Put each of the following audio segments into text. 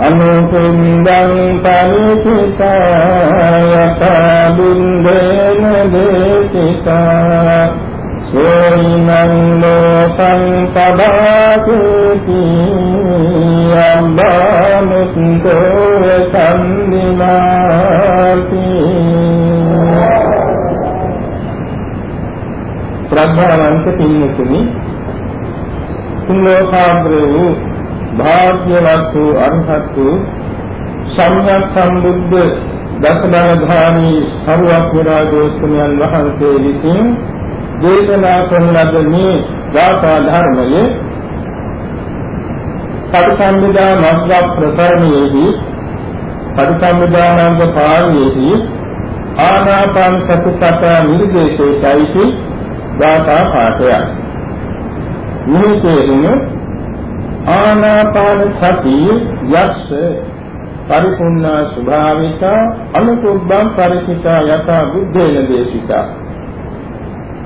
අනුකුන්දං පරිචිතා යතා බුන්දේන දේශිතා සෝයිනං ලෝකං පබාකුති අම්බාමුත්තෝ සම්දිමාති ශ්‍රද්ධාවන්ත පින්තුනි සිංහෝපාද්‍ර වූ භාග්‍යවත් වූ අරහත් වූ සම්්‍යක් සම්බුද්ධ දසබලධාරී සරුවක් විරාජෝත්සමයන් වහන්සේ විසින් දේශනා කරන ලද මේ වාසා ධර්මයේ පටිසම්භිදා මග්ග ප්‍රකරණයේදී පටිසම්භිදානංග පාළියේදී ආනාපාන සතිපට නිර්දේශයයි ගාථා පාඨයක්. මේ තේරුම ආනාපාන සතිය යක්ෂ පරිපූර්ණ ස්වභාවික අනුකුබ්බම් පරිචිතා යථා බුද්ධේන දේශිතා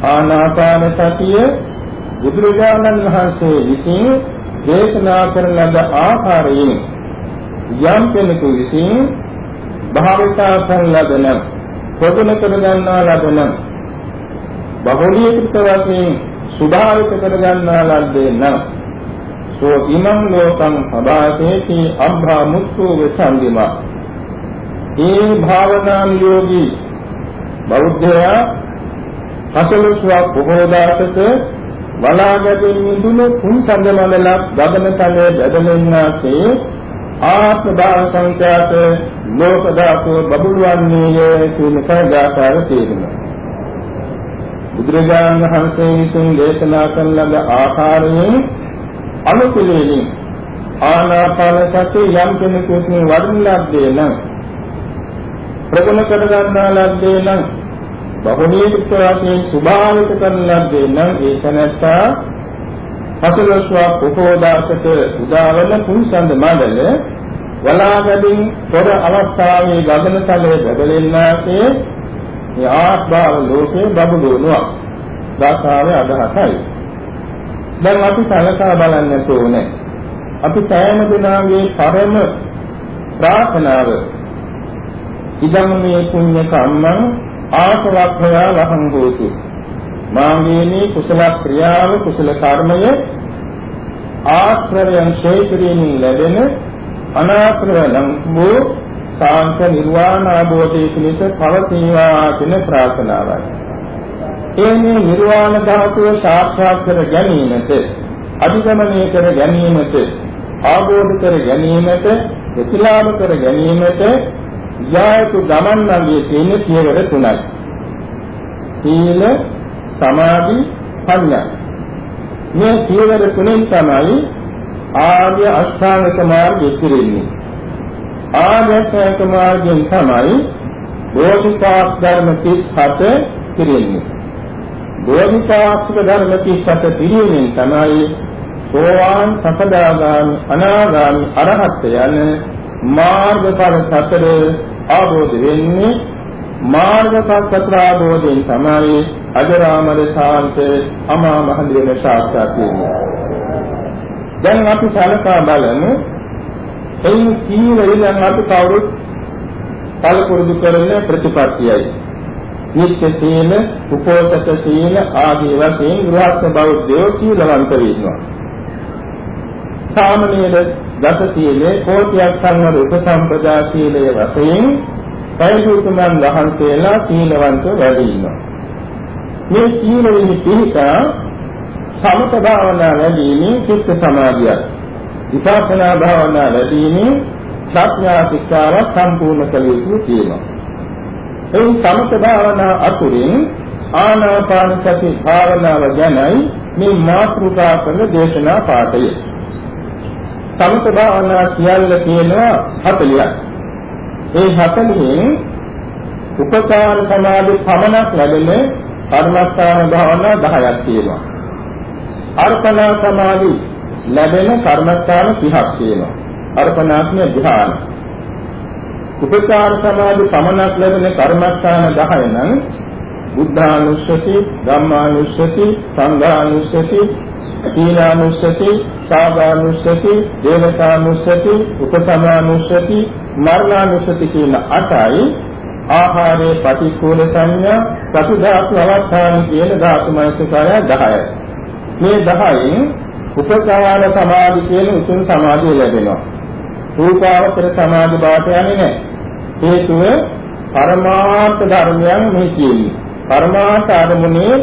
ආනාපාන සතිය බුදුරජාණන් වහන්සේ විසින් දේශනා කරන ලද ආකාරයෙන් යම් කෙනෙකු විසින් භාවිතා කරන ලබන ප්‍රගුණ කර ගන්නා ලබන බහුලීකృత වශයෙන් සුභාවිත කරගන්නා ලද්දේ නම් සෝ ඉමං ලෝකං පබාසේති අබ්භා මුක්ඛෝ වසන්දිමා ඒ භාවනාන් යෝගී බෞද්ධයා පසලස්වක් බොහෝ දාසක වලාගැටින් මිදුණු කුන් සඳමලක් ගගන තලයේ බැදලෙන්නාසේ ආත්ම භාව සංඛ්‍යාත ලෝක ධාතුව බබළුවන්නේය කියන කර්දාකාර තේරුම බුදුරජාණන් වහන්සේ විසින් දේශනා කරන ලද ආකාරයෙන් අනුකූලයෙන් ආනාපාන සතිය යම් කෙනෙකුට වඩන ලද්දේ නම් ප්‍රගුණ කර ගන්නා ලද්දේ නම් බහුනීත වශයෙන් සුභාවිත කරන ලද්දේ නම් ඒ තැනත්තා පසලස්වා පොකෝදාසක උදාවන පුංසන්ද මණ්ඩල වලාගඩින් තොර අවස්ථාවේ ගගනතලයේ බබලෙන්නාසේ මේ ආත්භාව ලෝකේ බබළුණුවක්. දාසාවේ අදහසයි. දැන් අපි සලකා බලන්නට ඕනේ. අපි සෑම දිනාගේ පරම ප්‍රාර්ථනාව ඉදං මේ පුඤ්ඤ කම්මං ආසවක්ඛයා වහං හෝතු. මාංගේනී කුසල ක්‍රියාව කුසල කර්මය ආශ්‍රවයන් ශේකරීන් ලැබෙන අනාශ්‍රවයන් වූ සාන්ත නිර්වාණ අවබෝධයේ පිණිස පවතිවා කියන ප්‍රාර්ථනාවයි. එන්නේ නිර්වාණ ධාතුව සාක්ෂාත් කර ගැනීමට, අධිගමනය කර ගැනීමට, ආબોධ කර ගැනීමට, ප්‍රතිලාභ කර ගැනීමට යායතු ගමන්නාගේ තියෙන පියවර තුනයි. සීල, සමාධි, ප්‍රඥා. මේ පියවර තුනෙන් තමයි ආර්ය අෂ්ටාංගික මාර්ගය පිරෙන්නේ. ආගතක මාර්ගයෙන් තමයි බෝධිපාක් ධර්ම 37 පිළිෙන්නේ. බෝධිපාක්ෂික ධර්ම 37 පිළිෙන්නේ තමයි සෝවාන් සකදාගාමි අනාගාමි අරහත් යන මාර්ගඵල සතර ආબોධ වෙන්නේ මාර්ගඵල සතර ආબોධයෙන් තමයි අජරාමර ශාන්ත අමා මහ දින සාක්ෂාත් වෙන්නේ. දැන් අපි සලකා බලමු එයින් සීලය නම් අපි කවුරුත් කලපුරුදු කරන ප්‍රතිපත්තියයි. නිත්‍ය සීල, උපෝසත සීල ආදී වශයෙන් ගෘහස්ත බෞද්ධයෝ සීලවන්ත වෙනවා. සාමනීය දස සීලේ කෝටියක් සංවර උපසම්පදා සීලයේ වශයෙන් පරිසුතුමන් වහන්සේලා සීලවන්ත වැඩි ඉන්නවා. මේ සීලෙහි පිහිටා සමත භාවනා වැඩිමේ චිත්ත සමාධියක් විපස්සනා භාවනා වැඩිමේ ප්‍රඥා ශික්ෂාව සම්පූර්ණ කළ යුතු තියෙනවා. ඒ සමත භාවනා අතුරින් ආනාපාන සති භාවනාව ගැනයි මේ මාතෘකා කරන දේශනා පාඩය. සමත භාවනා සියල්ල කියනවා 40ක්. ඒ 40න් උපකාර සමාධි පමණක් ලැබෙන කර්මස්ථාන භාවනා 10ක් තියෙනවා. අර්පණා සමාධි ලැබෙන කර්මස්ථාන 30ක් තියෙනවා. අර්පණාත්ම ධ්‍යාන. උපකාර සමාධි පමණක් ලැබෙන කර්මස්ථාන 10 නම් බුද්ධානුස්සති, ධම්මානුස්සති, සංඝානුස්සති, සීලානුස්සති, සාගානුස්සති, දේවතානුස්සති, උපසමානුස්සති, මරණානුස්සති කියන අටයි ආහාරයේ ප්‍රතිකූල සංඥා ප්‍රතිධාතු අවස්ථාන කියන ධාතු මනසකාරය 10යි. මේ 10න් උපකාර සමාධි කියන උතුම් සමාධිය ලැබෙනවා. රූපාවචර සමාධි බවට යන්නේ නැහැ. හේතුව පරමාර්ථ ධර්මයන් මේ කියන්නේ. පරමාර්ථ අරමුණේ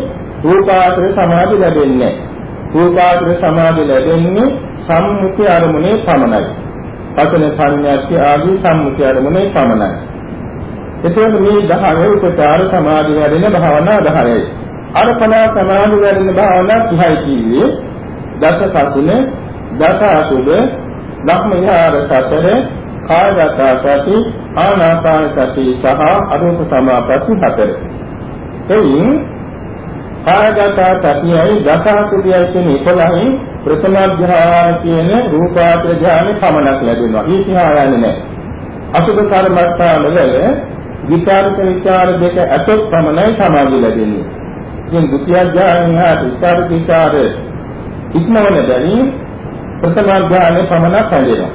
රූපාවචර සමාධි ලැබෙන්නේ නැහැ. රූපාවචර සමාධි ලැබෙන්නේ සම්මුති අරමුණේ පමණයි. පතන සංඥාත්‍ය ආදී සම්මුති අරමුණේ පමණයි. එතකොට මේ 10 උපචාර සමාධි වැඩෙන භාවනා 10යි. අර්පණා සමාධි වැඩෙන භාවනා 30යි කිව්වේ දස කසුන දස අසුබ ධම්මයාර සතර කායගත සති ආනාපාන සති සහ අරූප සමාපatti හතර. එයින් කායගත සතියයි දස අසුබයයි කියන 11න් ප්‍රථම ධ්‍යාන කියන රූපාත්‍ර ධ්‍යානෙ පමණක් ලැබෙනවා. ඊතිහා යන්නේ නැහැ. අසුබ කර්මස්ථාන වල විචාරක විචාර දෙක අතොත් පමණයි සමාධිය ලැබෙන්නේ. ඉතින් ဒုတိ ය ඥානය හා විචාරක විචාර ඉක්මවන බැරි ප්‍රථම ඥානය පමණක් හැදෙනවා.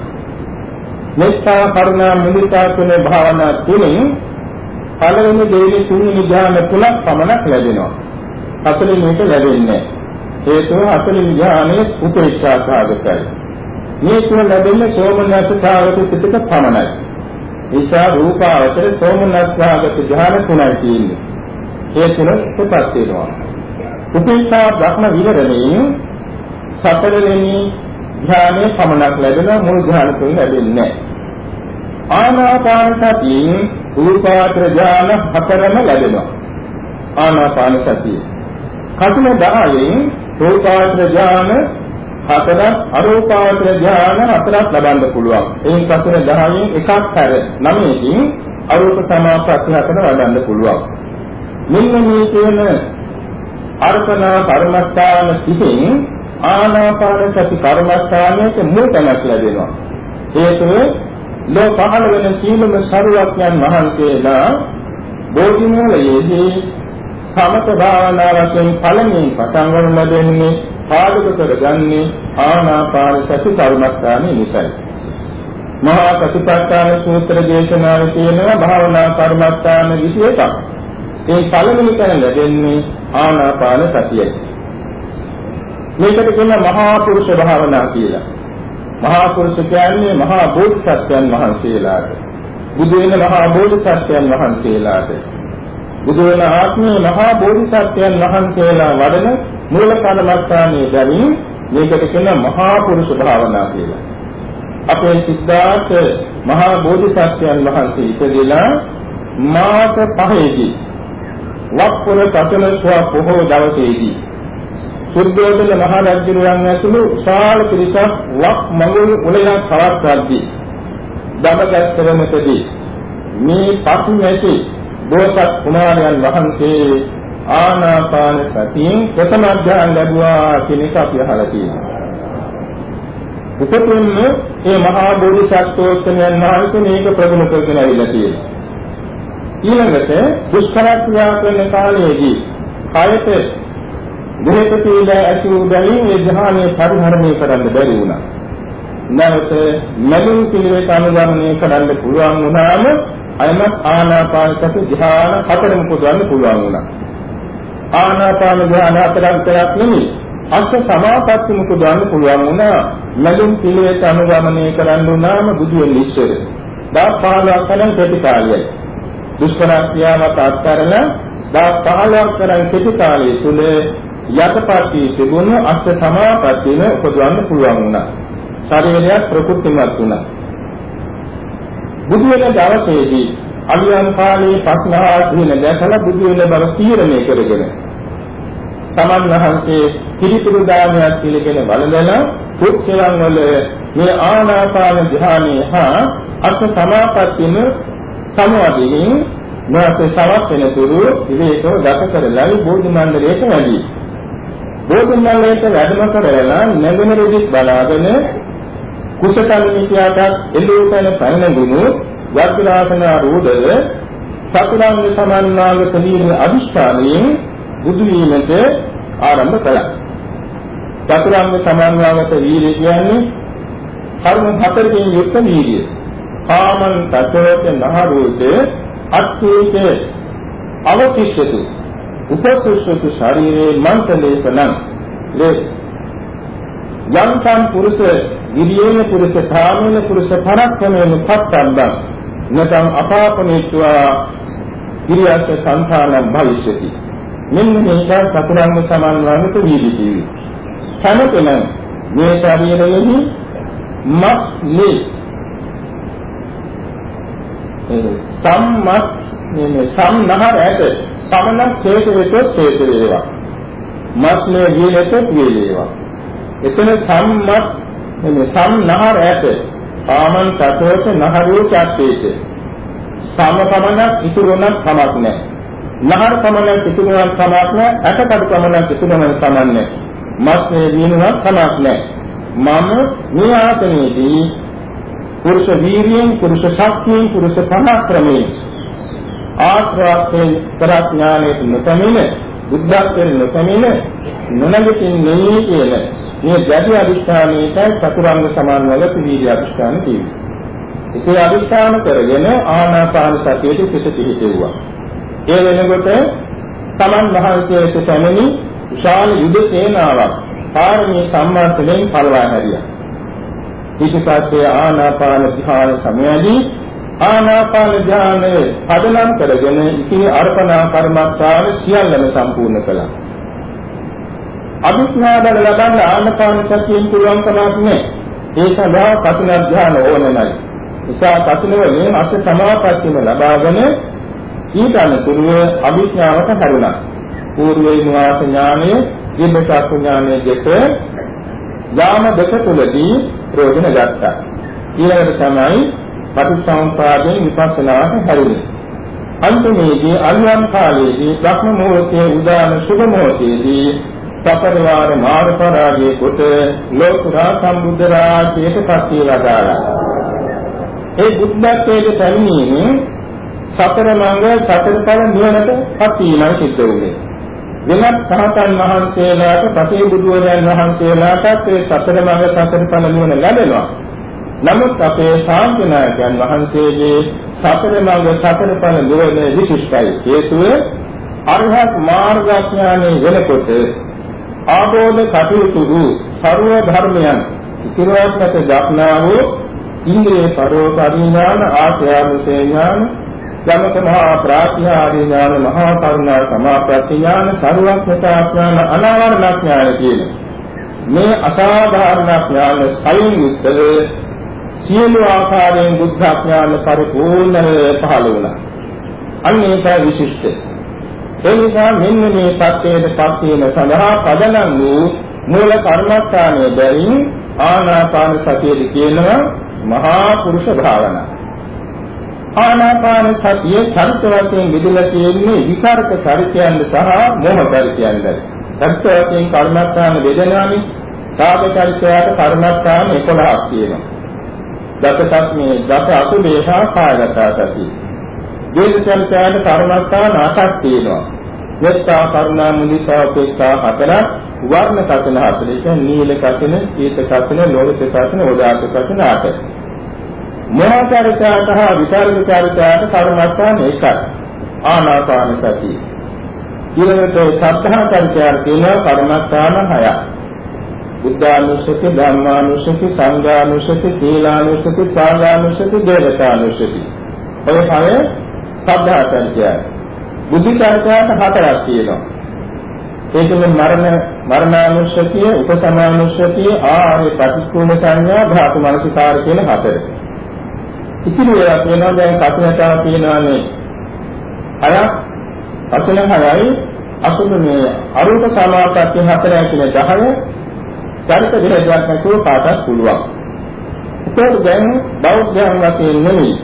මෙත්තා කරුණා මුදිතා කියන භාවනා තුලින් පළවෙනි දෙවෙනි තුන්වෙනි ඥාන තුනක් පමණක් ලැබෙනවා. හතරෙනි එක ලැබෙන්නේ හේතුව හතරෙනි ඥානයේ උපේක්ෂා සාගතයි. මේ තුන ලැබෙන්නේ සෝමනස්ස සාගත සිතක පමණයි. නිසා රූපාවචර සෝමනස්සාගත ධ්‍යාන තුනයි තියෙන්නේ. ඒ තුන උපත් වෙනවා. උපේක්ෂා බ්‍රහ්ම විවරණයෙන් සතරවෙනි ධ්‍යානයේ පමණක් ලැබෙන මුල් ධ්‍යාන තුන ලැබෙන්නේ නැහැ. ආනාපාන සතියෙන් රූපාවචර ධ්‍යාන හතරම ලැබෙනවා. ආනාපාන සතිය. කතුන 10න් රූපාවචර ධ්‍යාන හතරක් අරූපාවචර ධ්‍යාන හතරක් ලබන්න පුළුවන්. එයින් පස්සේ 10න් එකක් හැර 9කින් අරූප සමාපatti හතර වඩන්න පුළුවන්. මෙන්න මේ කියන අර්පණා කර්මස්ථාන සිටින් ආනාපාන සති කර්මස්ථානයේ මුල් තැනක් ලැබෙනවා. හේතුව ලෝ පහළ වෙන සීලම සරුවක්යන් වහන්සේලා බෝධිමූලයේදී සමත භාවනා වශයෙන් පළමුවෙන් පටන් ගන්න ලැබෙන්නේ පාදක කරගන්නේ ආනාපාන සති කර්මස්ථානයේ නිසයි. මහා සතිපට්ඨාන සූත්‍ර දේශනාවේ තියෙනවා භාවනා කර්මස්ථාන 21ක්. ඒ පළවෙනි තැන ලැබෙන්නේ ආනාපාන සතියයි. මේකට කියන මහා පුරුෂ භාවනා කියලා. මහා පුරුෂ කියන්නේ මහා බෝධිසත්වයන් වහන්සේලාට. බුදු වෙන මහා බෝධිසත්වයන් වහන්සේලාට. බුදු වෙන ආත්මීය මහා බෝධිසත්වයන් වහන්සේලා වඩන මූල කර්මස්ථානයේ බැවින් මේකට කියන මහා පුරුෂ භාවනා කියලා. අපේ සිද්ධාර්ථ මහා බෝධිසත්වයන් වහන්සේ ඉපදෙලා මාස පහේදී වප්පුර පතන සුව පොහෝ දවසේදී සුද්ධෝදන මහ රජුණන් ඇතුළු විශාල පිරිසක් වක් මඟුල් උලයක් පවත්වද්දී දමගස්තරමතදී මේ පසු නැති බෝසත් කුමාරයන් වහන්සේ ආනාපාන සතියෙන් ප්‍රථම අධ්‍යාන ලැබුවා කියන එක අපි අහලා තියෙනවා. උපතින්ම මේ මහා බෝධිසත්වෝත්තමයන් වහන්සේ මේක ප්‍රගුණ කරගෙන ඇවිල්ලා තියෙනවා. ඊළඟට දුෂ්කර ක්‍රියා කරන කාලයේදී කායත දෙහෙත කියලා ඇති වූ බැවින් මේ ධ්‍යානයේ පරිහරණය කරන්න බැරි වුණා. නැවත මැදුම් පිළිවෙත අනුගමනය කරන්න පුළුවන් වුණාම අයමත් ආනාපාන සති ධ්‍යාන හතරම පුදවන්න පුළුවන් වුණා. ආනාපාන ධ්‍යාන හතරක් විතරක් නෙමෙයි අස්ස සමාපatti මුකුදවන්න පුළුවන් වුණා. මැදුම් පිළිවෙත අනුගමනය කරන්න උනාම බුදු වෙන ඉස්සර. දා 15ක් කරන් කෙටි කාලයයි. දුෂ්කර ක්‍රියාවක් අත්හැරලා දා 15ක් කරන් කෙටි කාලය තුල යටපත් තිබුණු අස්ස සමාපත්තියම උපදවන්න පුළුවන් වුණා. ශරීරයක් ප්‍රකෘතිමත් වුණා. බුදු වෙන දවසේදී අලියන් කාලේ පස්නහා දින දැකලා බුදු වෙන බව තීරණය කරගෙන තමන් වහන්සේ පිළිතුරු දානයක් පිළිගෙන වළඳලා කුක්ෂයන් වල මේ ආනාපාන ධ්‍යානයේ හා අර්ථ සමාපත්තියම සමවදින් නැවත සවස් වෙනතුරු විවේකව ගත කරලා බෝධි මණ්ඩලයට වැඩි. බෝධි මණ්ඩලයට වැඩම කරලා නැගෙන රුදිත් බලාගෙන කුසකල්මිතියට එළූපන පැනඳුණු වර්ධනාසන රෝධය සතරංග සමන්නාගත වීම අදිෂ්ඨානයෙන් බුදු වීමට ආරම්භ කළා. චතුරාංග සමන්වාගත වීර්ය කියන්නේ කර්ම හතරකින් යුක්ත වීර්ය. කාමං තතෝච නහරෝච අත්ථේච අවතිෂ්ඨතු උපසුෂ්ඨතු ශරීරේ මන්තලේපනං ලේ යම්කම් පුරුෂ විරියේන පුරුෂ කාමේන පුරුෂ පරක්කමේන පත්තම්බං නතං අපාපනේත්වා ඉරියස්ස සංඛානං භවිෂ්‍යති. මෙන්න මේක චතුරාංග සමන්වාගත වීර්යය. සමතන මේ ශරීරයෙහි මස් නේ. සම්මත් මේ සම්නහර ඇත සමනක් ශේෂ වෙතොත් ශේෂ වේවා. මස්නේ ගියලෙත පියලේවා එතන සම්මත් මේ සම්නහර ඇත. ආමන් තතෝත නහරෝ චත්තේත. සමකමනක් ඉතුරුණක් කමක් නැහැ. නහර කමනක් ඉතුරුණක් කමක් නැහැ. ඇටකඩ කමනක් ඉතුරුණක් කමක් නැහැ. මස්නේ ගියනුණක් කමක් නැහැ. මම මේ ආසනයේදී පුරුෂ වීර්යයෙන් පුරුෂ ශක්තියෙන් පුරුෂ පරාක්‍රමයෙන් ආශ්‍රාවයෙන් ප්‍රඥාණයට නොතමින බුද්ධත්වයෙන් නොතමින නොනගින් නෙමෙයි කියන මේ දැඩි අධිෂ්ඨානයට චතුරාංග සමානවල වීර්ය අධිෂ්ඨාන තියෙනවා. එසේ අධිෂ්ඨාන කරගෙන ආනාපාන සතියේ සිට පිහිටෙව්වා. ඒ වෙනකොට තමන් වහන්සේට පැමිණි විශාල යුද සේනාවක් පාරමී සම්මාසයෙන් පළවා හැරියා. ඊට පස්සේ ආනාපාන ධ්‍යාන සමයදී ආනාපාන ධ්‍යානයේ පදනම් කරගෙන ඉතිරි අර්පණා කර්මස්ථාන සියල්ලම සම්පූර්ණ කළා. අභිඥා බල ලබන්න ආනාපාන සතියෙන් පුළුවන් කමක් නැහැ. ඒ සඳහා කතුන ධ්‍යාන ඕනමයි. නිසා කතුන වලින් අස සමාපත්තියම ලබාගෙන ඊට අනුතුරුව අභිඥාවට හැරුණා. పూర్වේ නිවාස ඥානය, දිබ්බචක්ඛු ඥානය දෙක යාම දෙක තුලදී ප්‍රයෝජන ගත්තා. ඊළඟට තමයි පටිච්චසමුප්පාදයෙන් විපස්සනාට හැරුණේ. අන්තිමේදී අනුයම් කාලයේදී බ්‍රහ්ම මොහොතේ උදාන සුභ මොහොතේදී සතරවාර මාර්ගපරාගයේ කොට ලෝකුරා සම්බුද්ධ රාජ්‍යයට පත්වී වදාළා. ඒ බුද්ධත්වයේ පැමිණීමෙන් සතර මඟ සතර ඵල නිවනට පත්වීමයි සිද්ධ වුණේ. වෙනත් සහතන් වහන්සේලාට පසේ බුදුරජාන් වහන්සේලාටත් ඒ සතර මඟ සතර ඵල නිවන ලැබෙනවා. නමුත් අපේ ශාන්තිනායකයන් වහන්සේගේ සතර මඟ සතර ඵල නිවන විශිෂ්ටයි. හේතුව අරහත් මාර්ගඥානෙ වෙනකොට ආબોධ කටයුතු වූ ਸਰව ධර්මයන් ඉතිරවත්කට දක්නා වූ ඉන්ද්‍රිය පරෝපරිඥාන ආශ්‍රයනුසේඥාන යමක මහා ප්‍රඥාදී ඥාන මහා කරුණා සමාප්‍රඥාන ਸਰවඥතා ඥාන අනාවරණ ඥාන කියන මේ අසාධාරණ ඥාන සයුන් යුක්තව සියලු ආකාරයෙන් බුද්ධ ඥාන පරිපූර්ණව පහළ වුණා. අන්න ඒක විශිෂ්ට. ඒ නිසා මෙන්න මේ පත්‍යයට පත් වීම සඳහා පදනම් වූ මූල කර්මස්ථානයේ බැවින් ආනාපාන සතියේ කියනවා මහා පුරුෂ භාවනා. ආනාපාන සතිය චරිත වශයෙන් බෙදලා තියෙන්නේ විකාරක චරිතයන්ද සහ මොහ චරිතයන්ද. චරිත වශයෙන් කර්මස්ථාන බෙදෙනානේ. සාධ චරිතයට කර්මස්ථාන 11ක් තියෙනවා. දසසත්මේ දස අසුභේහා කායගත සතිය. දේශ චරිතයට කර්මස්ථාන 8ක් තියෙනවා. මෙත්තා කරුණා මුදිතා උපේක්ඛා හතරක් වර්ණ කතන හතරක නීල කතන, ඊත කතන, ලෝහිත කතන, උදාත කතන අටක්. මොහාචාරිතයට හා විචාරිතයට කර්මස්ථාන එකයි. ආනාපාන සතිය. ඊළඟට සත්‍තාචාරිතයට තියෙන කර්මස්ථාන හයක්. බුද්ධානුස්සති, ධම්මානුස්සති, සංඝානුස්සති, සීලානුස්සති, සාගානුස්සති, දේවතානුස්සති. ඔය හය සද්ධාචාරිතය. බුද්ධචාරිතයට හතරක් තියෙනවා. ඒකෙන් මරණ මරණානුස්සතිය, උපසමානුස්සතිය, ආර්ය ප්‍රතිස්කූල සංඥා, ධාතු මනසිකාර කියන හතර. ඉතිරි ඒවා කියනවා දැන් කපිනතාව කියනවානේ අයක් වචන හයයි අසුබ මේ අරූප සමාපatti හතරයි කියන 10 චරිත දෙයක් නැතුව කාටත් පුළුවන්. ඒකත් දැන් බෞද්ධයන් වශයෙන් නෙමෙයි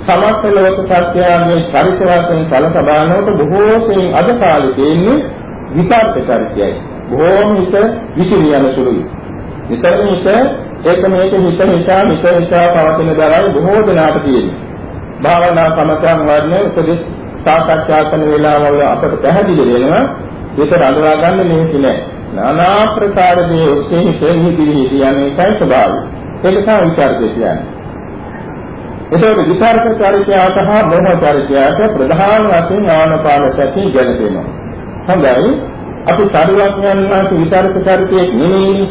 සමස්ත ලෝක සත්‍යයේ චරිත වශයෙන් කලක බලනකොට බොහෝ සෙයින් අද කාලේ තියෙන්නේ විතර්ක චරිතයයි. බොහෝම හිත විසිරියන සුළුයි. විතරම හිත ඒක මේක හිත හිතා හිත හිතා පවතින දරයි බොහෝ දෙනාට තියෙනවා. භාවනා සමතයන් වර්ණ උපදෙස් සාකච්ඡා කරන වෙලාවල අපට පැහැදිලි වෙනවා ඒක රඳවා ගන්න මේක නෑ. নানা ප්‍රකාර දේ ඔස්සේ හිතෙහි දිවි කියන්නේ ඒකයි ස්වභාවය. ඒක තමයි විචාරකේ කියන්නේ. ඒකෝට විචාරක චරිතයට හා මොහ චරිතයට ප්‍රධාන වශයෙන් ආනපාන සතිය ගැලපෙනවා. හොඳයි. අපි සාරුවක් යනවා විචාරක චරිතයේ නෙමෙයි.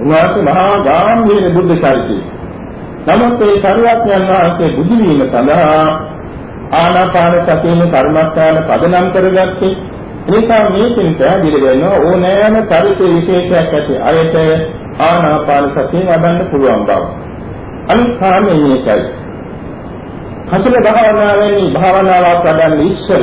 උන්වහන්සේ මහා ගාම්භීර බුද්ධ චරිතය. නමුත් ඒ සාරුවක් යනවා බුදු වීම සඳහා ආනාපාන සතියේ කර්මස්ථාන පදනම් කරගත්තේ නිසා මේකෙන් පැහැදිලි වෙනවා ඕනෑම චරිත විශේෂයක් ඇති අයට ආනාපාන සතිය වඩන්න පුළුවන් බව. අනිත් කාමයේ මේකයි. හසල භාවනාවෙන් භාවනාවක් වඩන්න ඉස්සර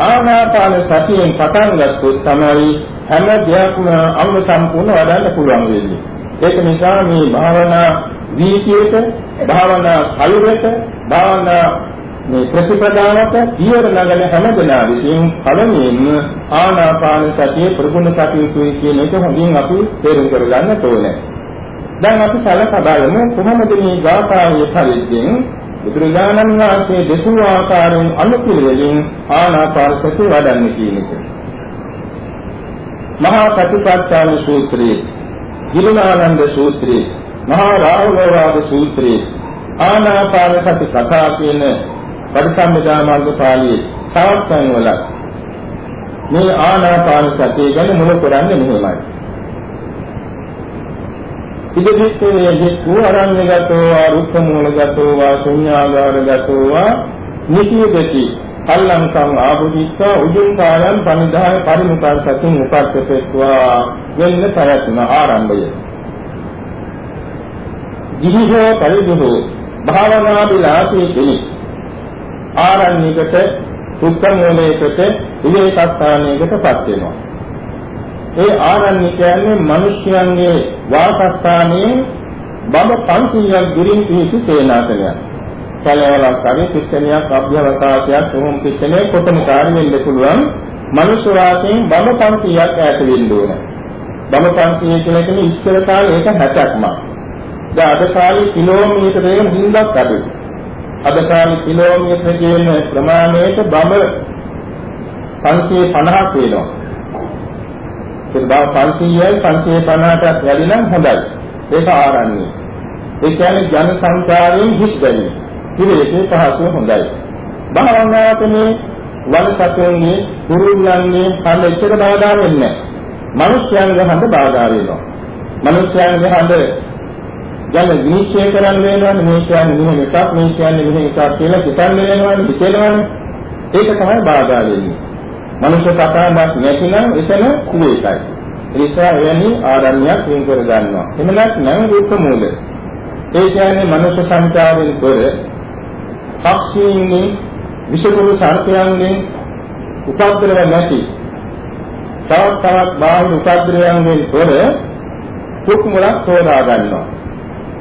ආනාපාන සතියෙන් පටන් ගත්තොත් තමයි හැම දෙයක්ම අංග සම්පූර්ණ වඩන්න පුළුවන් වෙන්නේ. ඒක නිසා මේ භාවනා වීතියට, භාවනා කලුරට, භාවනා මේ ප්‍රතිපදාවට පියවර නගන හැමදෙනා විසින් පළමුවෙන්ම ආනාපාන සතිය ප්‍රගුණ කටයුතුයි කියන එක හොඳින් අපි තේරුම් කරගන්න ඕනේ. දැන් අපි සලකා බලමු කොහොමද මේ ගාථාවේ පරිද්දෙන් බුදුරජාණන් වහන්සේ දෙසූ ආකාරයෙන් අනුපිළිවෙලින් ආනාපාන සතිය වඩන්නේ කියන එක. මහා ප්‍රතිපත්තාන සූත්‍රයේ, ගිරිනානන්ද සූත්‍රයේ, මහා රාහුලවාද සූත්‍රයේ ආනාපාන සති කතා කියන පරිසම්මදා මාර්ග පාළියේ තවත් තැන්වල මේ ආනාපාන සතිය ගැන මුල කරන්නේ මෙහෙමයි. ඉදිරිත්තේ යෙක්කෝ අරඤ්‍යගතෝ වා රුක්ඛ මූලගතෝ වා ශුඤ්ඤාගාරගතෝ වා නිසියදති කල්ලංකං ආභුජිත්වා උජුං කායං පනිදාය පරිමුඛං සතින් උපක්කපෙත්වා වෙන්න ප්‍රයත්න ආරම්භය. ජීවිතෝ පරිදුහෝ භාවනා විලාසී කෙනෙක් ආරණ්‍යයකට උත්තමෝලයකට විවේකස්ථානයකටපත් වෙනවා. ඒ ආරණ්‍ය කියන්නේ මිනිස්යන්ගේ වාසස්ථානයේ බඹ 500ක් දුරින් පිහිටි සේනාසනයක්. කලවලක් හරි කිච්චනියක් අභ්‍යවකාශයක් සෝම් කිච්චනේ කොතන කාර්ය වෙන්න පුළුවන් මනුෂ්‍ය වාසයෙන් බඹ 500ක් ඈත වෙන්න ඕන. බඹ 500 කියලා කියන්නේ ඉස්සර කාලේ ඒක 60ක්ම. දැන් අද කාලේ කිලෝමීටර් එක හින්දක් අඩුයි. අද කාලේ කිලෝමීටර කියන ප්‍රමාණයට බඹ 550ක් වෙනවා. ඒක බව 500යි 550ටත් වැඩි නම් හොඳයි. ඒක ආරන්නේ. ඒ කියන්නේ ජන සංචාරයෙන් හිස් බැරි. ඉතින් පහසුව හොඳයි. භාවනාවතනේ වනසතුන්ගේ කුරුල්ලන්ගේ හඳ එච්චර බාධා වෙන්නේ නැහැ. මිනිස්යන්ගේ හඳ බාධා වෙනවා. මිනිස්යන්ගේ හඳ යන විනිශ්චය කරන්න වෙනවනේ. මේ කියන්නේ මෙහෙම එකක් මේ කියන්නේ මෙහෙම එකක් කියලා හිතන්න වෙනවනේ හිතෙනවනේ. ඒක තමයි බාධා වෙන්නේ. මනුෂ්‍ය කතාවක් නැතිනම් එතන කුලේකයි ඒ නිසා එවැනි ආරණ්‍යයක් වෙන් කර ගන්නවා. එහෙම නැත්නම් රූප මූල. ඒ කියන්නේ මනුෂ්‍ය සංචාරයෙන් තොර පක්ෂීන්ගෙන් විෂකුරු සර්පයන්ගෙන් උපද්‍රව නැති තවත් තවත් බාහිර උපද්‍රවයන්ගෙන් තොර කුක් මුලක් සෝදා ගන්නවා.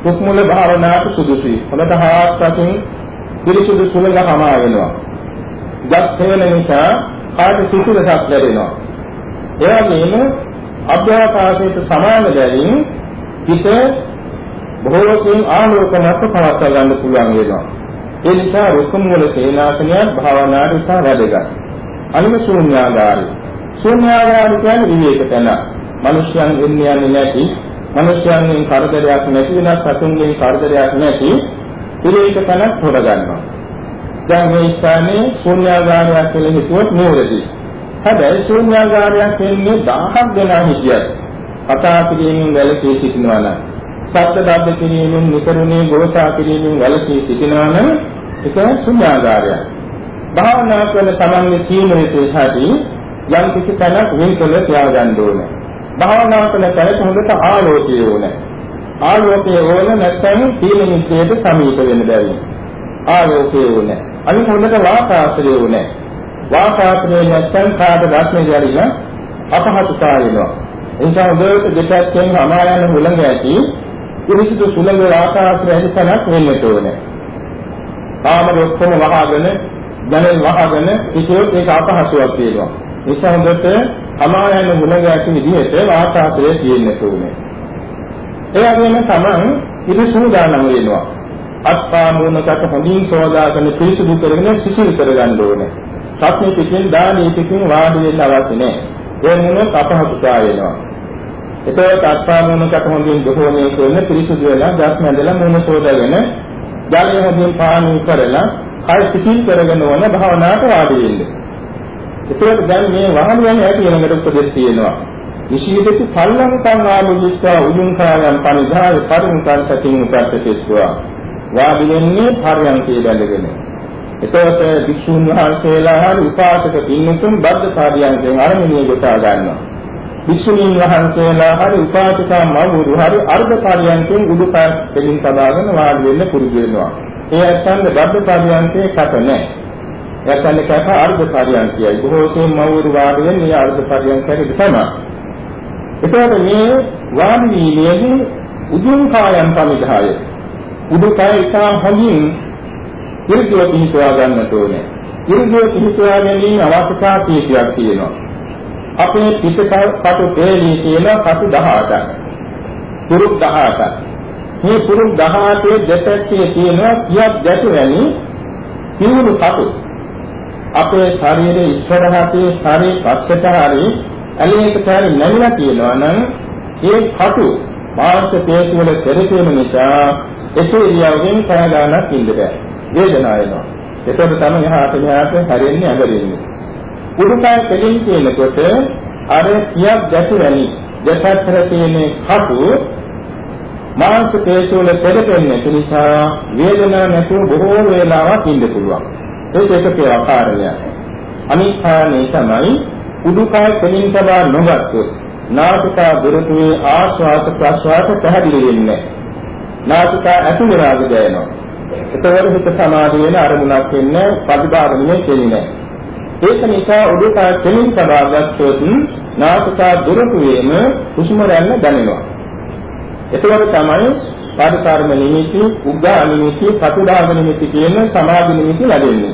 කුක්මුල භාවනාවට සුදුසුයි. හොඳට හාත්පසින් පිරිසුදු සුලඟ හමා වෙනවා. ගස් හේන නිසා කාට සිසිලසක් ලැබෙනවා. ඒ වගේම අභ්‍යාසාසයට සමාන බැවින් හිත බොහෝසින් ආලෝකමත් පවත්වා ගන්න පුළුවන් වෙනවා. ඒ නිසා රුක්මුල සේනාසනයත් භාවනාවට ඉතා වැදගත්. අනිම ශූන්‍යාගාරය. ශූන්‍යාගාරය කියන්නේ විවේක තැන. මිනිස්යන් එන්නේ යන්නේ නැති මනුෂ්‍යයන්ගෙන් කරදරයක් නැති වෙනස් සතුන්ගෙන් කරදරයක් නැති පිළිවික තනක් හොද ගන්නවා. දැන් මේ ස්ථානයේ ශූන්‍යාගාරයක් කියලා හිතුවොත් නෙවෙයි. හැබැයි ශූන්‍යාගාරයක් වෙන්නේ 1000ක් දෙනා හිටියත් කතා කිරීමෙන් වැළකී සිටිනවා නම් ශබ්ද ඩබ්ද කිරීමෙන් නිකරුණේ ගෝසා කිරීමෙන් වැළකී සිටිනවා නම් ඒක ශූන්‍යාගාරයක්. භාවනා කරන තමන්ගේ සීලයේ සේහාදී යම් කිසි තැනක් වෙන් කළ තියාගන්න ඕනේ. භාවනා කරන තැනට හොඳට ආලෝකය ඕනේ. ආලෝකය ඕන නැත්නම් සීල නිත්‍යයට සමීප වෙන්න බැරි. ආලෝකය උනේ. අනිත් හොඳට වාතාශ්‍රය උනේ. වාතාශ්‍රය නැත්නම් කාට රස්නේ දැරිලා අපහසුතාවය වෙනවා. එනිසා හොඳට දෙපැත්තෙන් අමායන හුලඟ ඇති පිරිසිදු සුළඟ වාතාශ්‍රය හිතනක් වෙන්න ඕනේ. කාමර ඔක්කොම වහගෙන ජනෙල් වහගෙන කිසියොත් ඒක අපහසුයක් වෙනවා. නිසා හොඳට අමායන හුලඟ ඇති විදිහට වාතාශ්‍රය තියෙන්න ඕනේ. ඒ වගේම තමන් ඉති සූදානම් වෙනවා. අත්පාමුණකට හොඳින් සෝදාගෙන පිරිසුදු කරගෙන සිසිල් කරගන්න ඕනේ. සත්‍ය පිටින් දානීය පිටින් වාඩි වෙන්න අවශ්‍ය නැහැ. ඒ මොනොත් අපහසුතාව වෙනවා. එතකොට අත්පාමුණකට හොඳින් දොහෝණය කරන පිරිසුදු වෙලා ගස් මැදලා මුණ සෝදාගෙන ජලය හොඳින් පානය කරලා කය සිසිල් කරගෙන ඕන භාවනාවට වාඩි වෙන්න. එතකොට දැන් මේ වහන යන ඇති ළඟට උපදෙස් තියෙනවා. විශේෂිත පල්ලං සංආලෝචිතා උයුං කායම් පරිධාය පරිමුඛං සතින් උපත්තේස්වා වාඩි වෙන්නේ පරයන්කේ බැලගෙන එතකොට භික්ෂුන් වහන්සේලා හරි උපාසක පින්නතුන් බද්ධ කාර්යයන්ගෙන් අරමුණේ ගොතා ගන්නවා. භික්ෂුණීන් වහන්සේලා හරි උපාසිකා මව්වරු හරි අර්ධ කාර්යයන්ගෙන් උඩුපය දෙලින් තබාගෙන වාඩි වෙන්න පුරුදු වෙනවා. ඒ ඇත්තන්ද බද්ධ කාර්යයන්ගේ කට නැහැ. එතන කත අර්ධ කාර්යයන්කයි බොහෝ සෙයින් මව්වරු වාඩි වෙන්නේ අර්ධ කාර්යයන්කයි තමයි එතකොට මේ වාඩි වීමේදී උදුම් කායම් පරිධාය උඩුකය ඉතා හොඳින් ඉර්ධිය පිහිටවා ගන්නට ඕනේ. ඉර්ධිය පිහිටවා ගැනීම අවශ්‍යතා කීපයක් තියෙනවා. අපේ පිටකටු තේලී කියන කටු 18ක්. පුරුක් 18ක්. මේ පුරුක් 18 දෙපැත්තේ තියෙනවා කියක් ගැටු වැනි පියුණු කටු. අපේ ශරීරයේ ඉස්සරහතේ ශරීර පස්සට හරි ඇලේකට හරි නැමිලා තියෙනවා නම් ඒ කටු මාංශ පේශි වල පෙරපෙන නිසා එසේ ඉරියව්වෙන් කය ගන්නක් ඉන්න බෑ. වේදනාව එනවා. එතකොට තමයි එහාට මෙහාට හැරෙන්නේ අගරෙන්නේ. උඩුකය කෙලින් කියනකොට අර කියක් ගැටි වැනි දෙපැත්තට තියෙන කටු මාංශ පේශි වල පෙරපෙන්නේ නිසා වේදනාවක් නැතුව බොහෝ වේලාවක් ඉන්න පුළුවන්. ඒක එක ආකාරයක්. අනිත් කාරණේ තමයි උඩුකය කෙලින් තබා නොගත්තොත් නාසිකා දුරතුවේ ආශ්වාස ප්‍රශ්වාස පැහැදිලි වෙන්නේ. නාසිකා ඇතුළේ රාග දැනෙනවා. එතකොට හිත සමාධි වෙන අරමුණක් වෙන්නේ පරිබාරණය කෙලිනේ. ඒක නිසා උඩුකය කෙලින් තබා ගත්තොත් නාසිකා දුරතුවේම හුස්ම රැල්ල දැනෙනවා. එතකොට තමයි පාදකාරම නිමිති, උග්ගා නිමිති, පතුදාග නිමිති කියන සමාධි නිමිති ලැබෙන්නේ.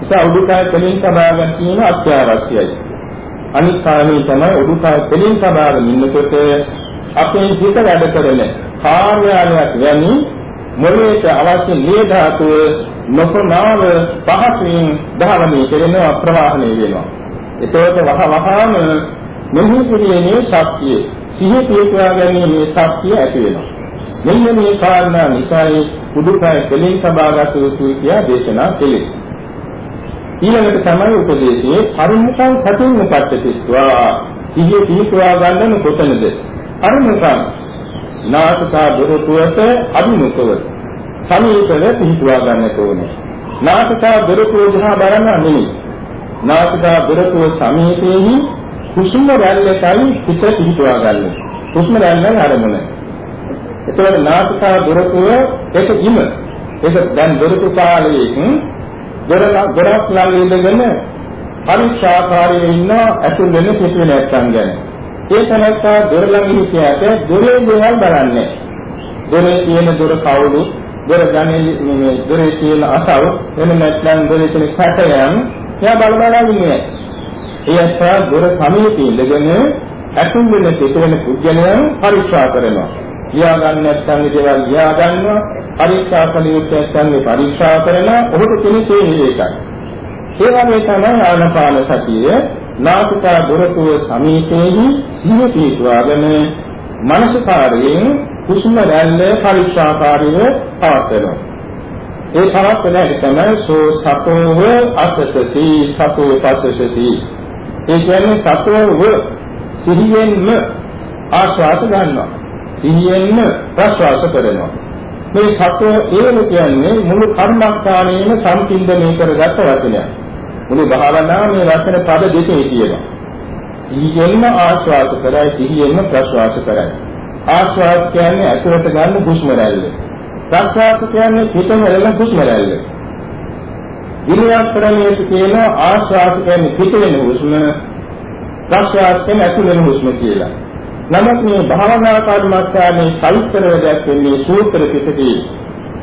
නිසා උඩුකය කෙලින් තබා ගැනීම අත්‍යවශ්‍යයි. අනිත් කාරණේ තමයි උඩුකය දෙලින් සබාගෙන ඉන්නකොට අපේ හිත වැඩ කරන කාර්යාලයක් යනි මොළයට අවශ්‍ය ලේ ධාතුව නොපනාව පහසින් ධාවනය කරන ප්‍රවාහණය වෙනවා. ඒතකොට වහ වහාම මෙහි කිරීමේ ශක්තිය සිහි පිටවා ගැනීමේ ශක්තිය ඇති වෙනවා. මෙන්න මේ කාරණා නිසායි උඩුකය දෙලින් සබාගත යුතුයි කියා දේශනා කළේ. ඊළඟට තමයි උපදේශයේ කරුණකම් සතින් උපට්ඨිත්වා සිහිය පිහිටවා ගන්නන කොතනද? කරුණකම් නාසකා දොරටුවට අභිමුඛව. සමීපව පිහිටවා ගන්නට ඕනේ. නාසකා දොරටුව දිහා බලන්න නෙමෙයි නාසකා දොරටුව සමීපෙහි කුසුම රැල්ලකයි හිත පිහිටවා ගන්න. කුසුම රැල්ලෙන් අරමුණ. එතකොට නාසකා දොරටුව එක ඉම ඒක දැන් දොරටු කාලයකින් ගොඩක් ගොඩක් ළඟ ඉඳගෙන පරීක්ෂාකාරී ඉන්න ඇතුල් වෙන පිටු නැත්තන් ගැන. ඒ තනත්තා දොර ළඟ හිටියට දොරේ දේවල් බලන්නේ. දොරේ තියෙන දොර කවුරු, දොර ගන්නේ මේ දොරේ තියෙන අසව, එන්න නැත්නම් දොරේ තියෙන කටයන් එයා බල බල ඉන්නේ. ඒ අත්තා දොර සමීපේ ඉඳගෙන ඇතුල් වෙන පිටු වෙන පුද්ගලයන් පරීක්ෂා කරනවා. ලියා ගන්න නැත්නම් දේවල් ලියා ගන්නවා පරීක්ෂා කළ යුතු නැත්නම් පරීක්ෂා කරනවා ඔහුට කෙනෙකුේ මේකයි ඒ වගේ තමයි ආනපාන සතිය. නාසිකා දොරටුව සමීපයේහි සිහිය පිටවාගෙන මනසකාරයෙන් කුසුම රැල්ල පරීක්ෂාකාරීව පවත්වනවා. ඒ පවත්වන හැටි තමයි සෝ සතෝව අසසති සතෝ පසසති. ඒ කියන්නේ සතෝව සිහියෙන්ම ආශ්වාස ගන්නවා. සිහියෙන්ම ප්‍රශ්වාස කරනවා. මේ සත්ව ඒන කියන්නේ මුළු කර්මස්ථානයේම සම්පින්දණය කරගත් වචනයක්. මුළු භාවනාවේ වචන පද දෙකේ තියෙනවා. සිහියෙන්ම ආශ්වාස කරයි සිහියෙන්ම ප්‍රශ්වාස කරයි. ආශ්වාස කියන්නේ ඇතුළට ගන්න හුස්ම රැල්ල. ප්‍රශ්වාස කියන්නේ පිටම රැල්ල හුස්ම රැල්ල. විනයක් ක්‍රමයේ තියෙන ආශ්වාස කියන්නේ පිට වෙන හුස්ම ප්‍රශ්වාස කියන්නේ ඇතුල් වෙන හුස්ම කියලා. නමුත් මේ භාවනා කර්මස්ථානයේ සවිස්තරව දැක්වෙන්නේ සූත්‍ර පිටකේ.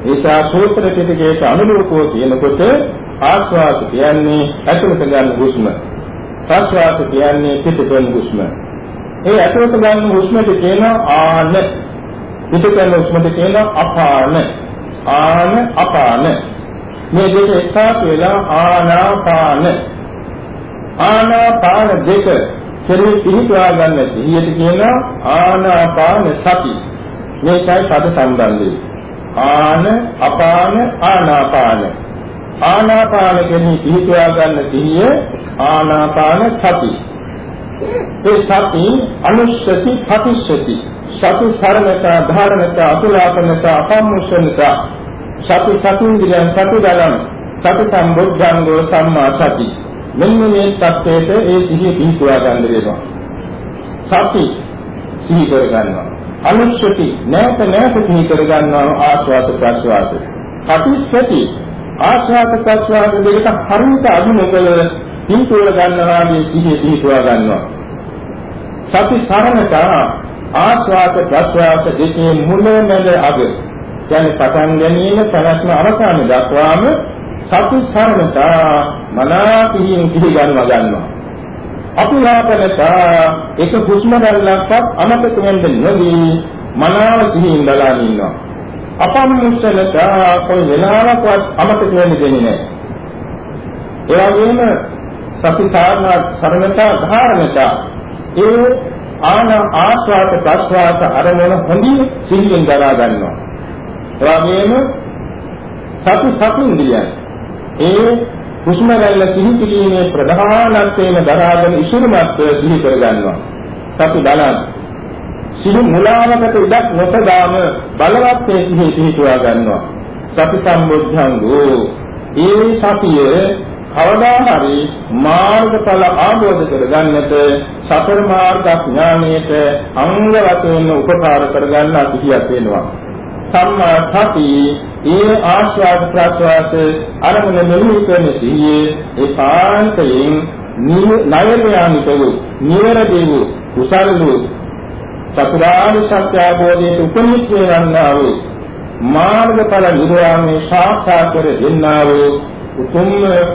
ඒසා සූත්‍ර පිටකයට අනුරූපව කියනකොට ආශ්වාස කියන්නේ ඇතුළත ගන්න හුස්ම. ප්‍රශ්වාස කියන්නේ පිට වෙන හුස්ම. ඒ ඇතුළත ගන්න හුස්මට කියන ආන පිට වෙන හුස්මට කියන අපාන. ආන අපාන. මේ දෙක එකාසු වෙලා ආනාපාන. ආනාපාන දෙක කෙරෙහි පිහිටවා ගන්න සිහියට කියනවා ආනාපාන සති. මේකයි පද සම්බන්ධය. ආන අපාන ආනාපාන. ආනාපාන කෙරෙහි පිහිටවා ගන්න සිහිය ආනාපාන සති. ඒ සති අනුස්සති පටිස්සති. සතු සරණත ධාරණත අතුලාපනත අපම්මුෂනත සතු සතුන්දියන් සතු දලම් සතු සම්බුද්ධංගෝ සම්මා සති මෙන්න මේ தത്വයට ඒ සිහිය පිහිටුවා ගන්න වෙනවා. සති සිහි කර ගන්නවා. අනුස්සති නැවත නැවත සිහි කර ගන්නවා ආස්වාද ප්‍රස්වාද. කටිස්සති ආස්වාද ප්‍රස්වාද දෙක හරියට අනුමකල පිහිටුවල ගන්නවා මේ සිහිය පිහිටුවා ගන්නවා. සති සරණතා ආස්වාද ප්‍රස්වාද දෙකේ මුල මැද අග කියන්නේ පටන් ගැනීම පැවැත්ම අවසාන දක්වාම සතු සරණතා මනාපිහින් පිළි ගන්නවා ගන්නවා. අපුලාපනතා එක හුස්ම ගන්නක්වත් අමතක වෙන්නේ නොදී මනාව සිහින් බලන ඉන්නවා. අපම්මුසලතා કોઈ වෙලාවකවත් අමතක වෙන්නේ දෙන්නේ නැහැ. ඒ වගේම සති සරණතා ධාරණතා ඒ ආන ආස්වාද ප්‍රස්වාස අරමුණ හොඳින් සිහියෙන් දරා ගන්නවා. ඒ වගේම සතු සතුන්දියයි ඒ හුස්ම රැල්ල සිහි කිරීමේ ප්‍රධානත්වයෙන් දරාගෙන ඉසුරුමත් සිහි කරගන්නවා. සතු බලන්න. සිහි මුලාවකට ඉඩක් නොසදාම බලවත් සිහි පිහිටුවා ගන්නවා. සති සම්බුද්ධංගෝ ඒ සතිය කවදා හරි මාර්ගඵල ආબોධ කරගන්නට සතර මාර්ග ඥානයට අංග වශයෙන් උපකාර කරගන්න අතිහියක් වෙනවා. සම්මා සති ඒ ආස්වාද ප්‍රාස්වාද අරමුණ මෙලි කරන සිහියේ ඒකාන්තයෙන් නයනයානික වූ නිවැරදි වූ කුසල වූ චතුරාර්ය සත්‍ය අවබෝධයට උපනිෂ් වේවන්නා වූ මාර්ගඵල නිරයාමේ සාක්ෂාත් කර දෙන්නා වූ උතුම්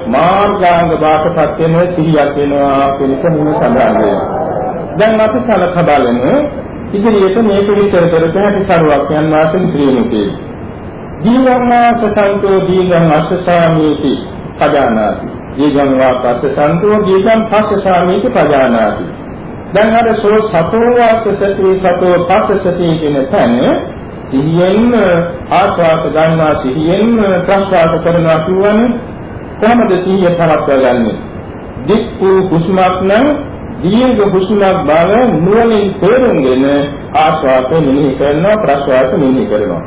මාර්ගාංග වාකපත් වෙන සිහියක් වෙනවා කියන එක මුල සඳහන් වෙනවා. දැන් අපි සලකා බලමු ඉදිරියට මේක විතර කරත හැකි සරුවක් යන වාසෙන් ශ්‍රීමුකේ. දීගංවාස සන්තෝ දීගං අස්සසාමීති පජානාති. දීගං වාපස්ස සන්තෝ දීගං පස්සසාමීති පජානාති. දැන් අර සෝ සතෝ වාස සති සතෝ පස්ස සති කියන තැන සිහියෙන් ආස්වාද ගන්නවා සිහියෙන් ප්‍රස්වාද කරනවා කියවනේ කොහොමද සිහිය පවත්වාගන්නේ? දික් වූ කුස්මක් නම් දීර්ඝ හුස්මක් බව නුවණින් තේරුම්ගෙන ආශ්වාසය මෙනෙහි කරනවා ප්‍රශ්වාසය මෙනෙහි කරනවා.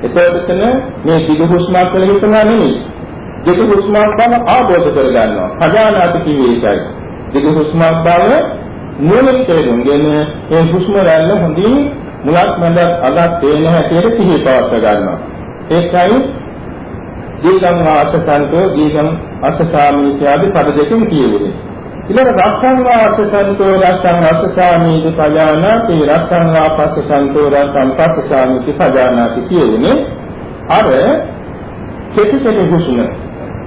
එතකොට මේ දිග හුස්මක් කියලා හිතනවා නෙමෙයි. දිග හුස්මක් බව ආબોධ කරගන්නවා. පජානාති කිව්වේ ඒකයි. දිග හුස්මක් බව නුවණින් තේරුම්ගෙන මේ හුස්ම රැල්ල හොඳින් මුලක් මැදක් අගක් තේන හැටියට සිහි පවත්වා ගන්නවා. ඒකයි දීගං වාසසන්තෝ දීගං අසසාමීත්‍ය ආදී පද දෙකෙන් කියවෙන්නේ. ඊළඟ රක්ඛං වාස සන්තෝ රක්ඛං අස්සසාමීති පජානාති රක්ඛං වාපස්ස සන්තෝ රක්ඛං පස්සසාමීති පජානාති කියන්නේ අර කෙටි කෙටි හුස්ම.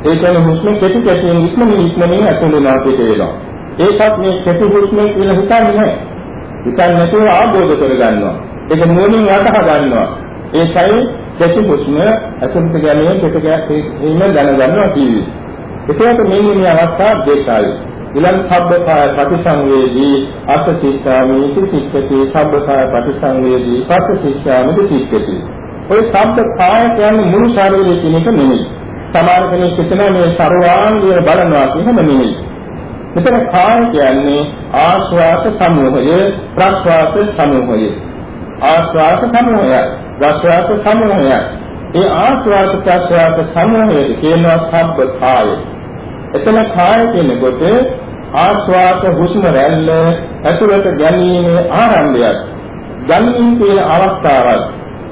ඒ කියන්නේ හුස්ම කෙටි කෙටි ඉක්මනින් ඉක්මනින් ඇතුළේ පිට වෙනවා. ඒකත් මේ කෙටි හුස්ම කියලා හිතන්නේ නැහැ. හිතන්නේ නැතුව ආબોධ කරගන්නවා. ඒක මොනින් වටහා ගන්නවා. ඒකයි කෙටි හුස්ම ඇතුළට ගැනීම කෙටි ගැනීම දැනගන්නවා කියන්නේ ඒකත් මෙන්න මේ අවස්ථා දෙකයි. ඊළඟ සබ්බකාය ප්‍රතිසංවේදී අස ශික්ෂාමි සික්ඛති සබ්බකාය ප්‍රතිසංවේදී පස්ස ශික්ෂාමි සික්ඛති ඔය සබ්බකාය කියන්නේ මුළු ශරීරයේ කියන එක නෙමෙයි. සමහර කෙනෙක් හිතනවා මේ ਸਰවාංගය බලනවා කියන නෙමෙයි. මෙතන කාය කියන්නේ ආශ්වාස සමූහය ප්‍රශ්වාස සමූහය. ආශ්වාස සමූහය ප්‍රශ්වාස සමූහය. ඒ ආශ්වාස ප්‍රශ්වාස සමූහයේ කියනවා සබ්බකාය එතන කාය කියනකොට ආස්වාද හුස්ම රැල්ල ඇතුළට ගැනීමේ ආරම්භයක් ගැනීම කියන අවස්ථාවක්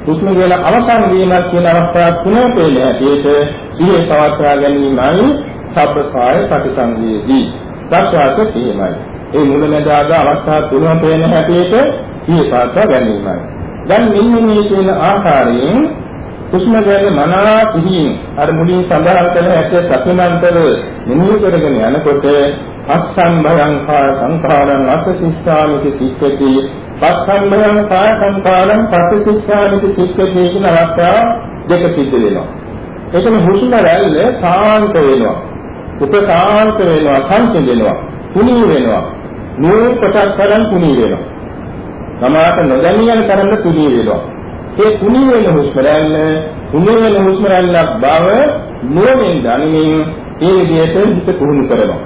හුස්ම ගේන අවසන් වීමක් කියන අවස්ථාව තුනක් පේන හැටියට සිහිය පවත්වා ගැනීමයි සබ්බකාය ප්‍රතිසංවේදී. ප්‍රශ්වාස තීමයි. ඒ මුලමදාග අවස්ථා තුනක් පේන හැටියට සිහිය පවත්වා ගැනීමයි. දැන් මෙන්න මේ කියන ආකාරයෙන් හුස්ම ගැන මනා සිහියෙන් අර මුලින් සඳහන් කළ හැට සතිමන්තර මෙනෙහි කරගෙන යනකොට අස්සම්භයං කා සංඛාරං අසසිස්සාමිති සික්කති පස්සම්භයං කා සංඛාරං පස්සසිස්සාමිති සික්කති කියන අවස්ථාව දෙක සිද්ධ වෙනවා. එතන හුස්ම රැල්ල සාන්ත වෙනවා. උපසාන්ත වෙනවා සංසිඳෙනවා. තුනී වෙනවා. නූල් කොටස් තරම් තුනී වෙනවා. සමාත නොදැනියන තරම් තුනී වෙනවා. ඒ තුනී වෙන හුස්ම රැල්ල තුනී වෙන හුස්ම රැල්ලක් බව නුවණින් දැනීමෙන් ඒ විදිහට හිත පුහුණු කරනවා.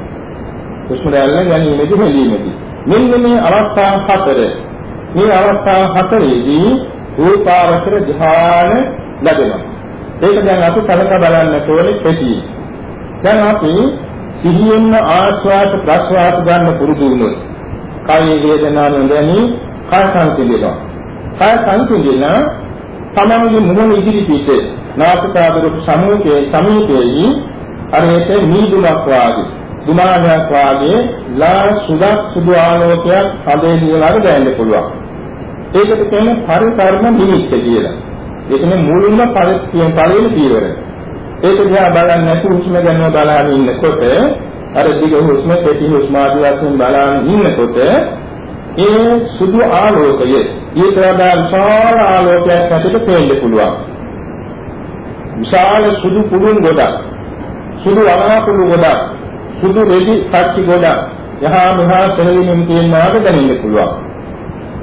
හුස්ම රැල්ල ගැනීමේදී හෙලීමේදී. මෙන්න මේ අවස්ථා හතර. මේ අවස්ථා හතරේදී රූපාවචර ධ්‍යාන ලැබෙනවා. ඒක දැන් අපි කලක බලන්න ඕනේ ප්‍රති. දැන් අපි සිහියෙන්ම ආස්වාද ප්‍රස්වාද ගන්න පුරුදු වුණොත් කාය වේදනාව නොදැනී කාය සංසිඳනවා. කාය සංසිඳන තමන්ගේ මුහුණ ඉදිරි පිටේ නාසිකාග්‍ර සමූහයේ සමීපයේ අරහෙත නීදුලක් වාගේ දුමානයක් වාගේ ලා සුදක් සුදු ආලෝකයක් හදේ දිවලාට දැනෙන්න පුළුවන්. ඒකට කියන්නේ පරිකර්ම නිමිත්ත කියලා. ඒ කියන්නේ මුලින්ම පරිත්‍යයෙන් පළවෙනි පියවර. ඒක දිහා බලන්නේ නැති හුස්ම ගන්නව බලාගෙන ඉන්නකොට අර දිග හුස්ම කෙටි හුස්ම ආදී වශයෙන් බලාගෙන ඉන්නකොට ඒ සුදු ආලෝකය ඊට වඩා විශාල ආලෝකයක් ඇතුළත පේන්න පුළුවන්. විශාල සුදු කුළුන් ගොඩක් සුදු අනාකුළු ගොඩක් සුදු රෙදි පච්චි ගොඩක් යහා මෙහා සෙලෙමින් තියෙනවාට දැනෙන්න පුළුවන්.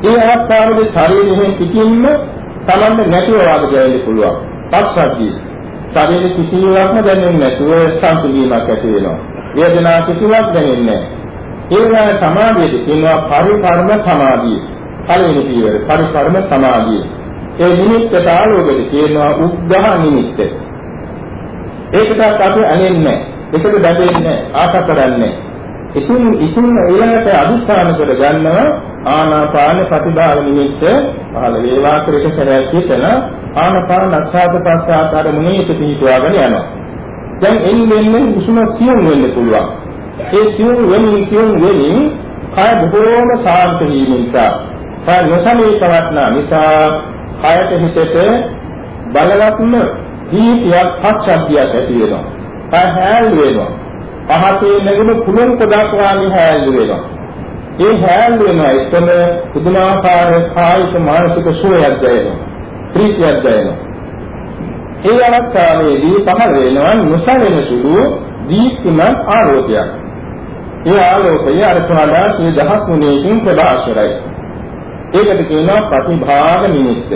ඒ අවස්ථාවේදී ශරීරයෙන් පිටින්ම තමන්න නැතිව වාගේ දැනෙන්න පුළුවන්. පස්සද්ධිය. ශරීර කිසියක්ම දැනෙන්නේ නැතුව සංසිඳීමක් ඇති වෙනවා. වේදනාවක් කිසිවක් දැනෙන්නේ නැහැ. ඒ වගේම සමාධියද කියනවා පරිකර්ම සමාධිය. පළවෙනි පියවර පරිකර්ම සමාධිය. ඒ නිමිත්තට ආලෝකෙට කියනවා උද්ඝහ නිමිත්ත. ඒකට අපි අනෙන්නේ ඒකට බැඳෙන්නේ ආශ කරන්නේ ඉතින් ඉතින් ඊළඟට අදිස්ථාන කර ගන්නවා ආනාපාන ප්‍රතිභාව නිමිත්ත පහළ වේවා ක්‍රික සරයක් කියන ආනාපාන අස්සාත පස්සාතර මුනීත පිහිටුවාගෙන යනවා. දැන් එන්නේ උෂ්ම සියුම් වෙන්න පුළුවන්. ඒ සියුම් වෙමින් සියුම් වෙමින් කාය බොහෝම සාන්ත වීම නිසා කාය නොසමී පවත්නා නිසා කායට හිතට බලවත්ම දීපියක් පස්සද්ධියක් ඇති වෙනවා. කාය හැල් වෙනවා. පහතේ නැගෙන කුලන් කොටක් වාගේ හැල්ලු වෙනවා. ඒ හැල්ලු වෙනවා එතන පුදුමාකාර කායික මානසික සුවයක් දැනෙනවා. ප්‍රීතියක් දැනෙනවා. ඒ අවස්ථාවේදී පහළ වෙනවා නොසලෙන සුළු දීප්තිමත් ආලෝකයක්. ඒ ආලෝකය අර තුනලා සිය දහස් ගුණයකින් ප්‍රභාස්වරයි. ඒකට කියනවා ප්‍රතිභාග නිමිත්ත.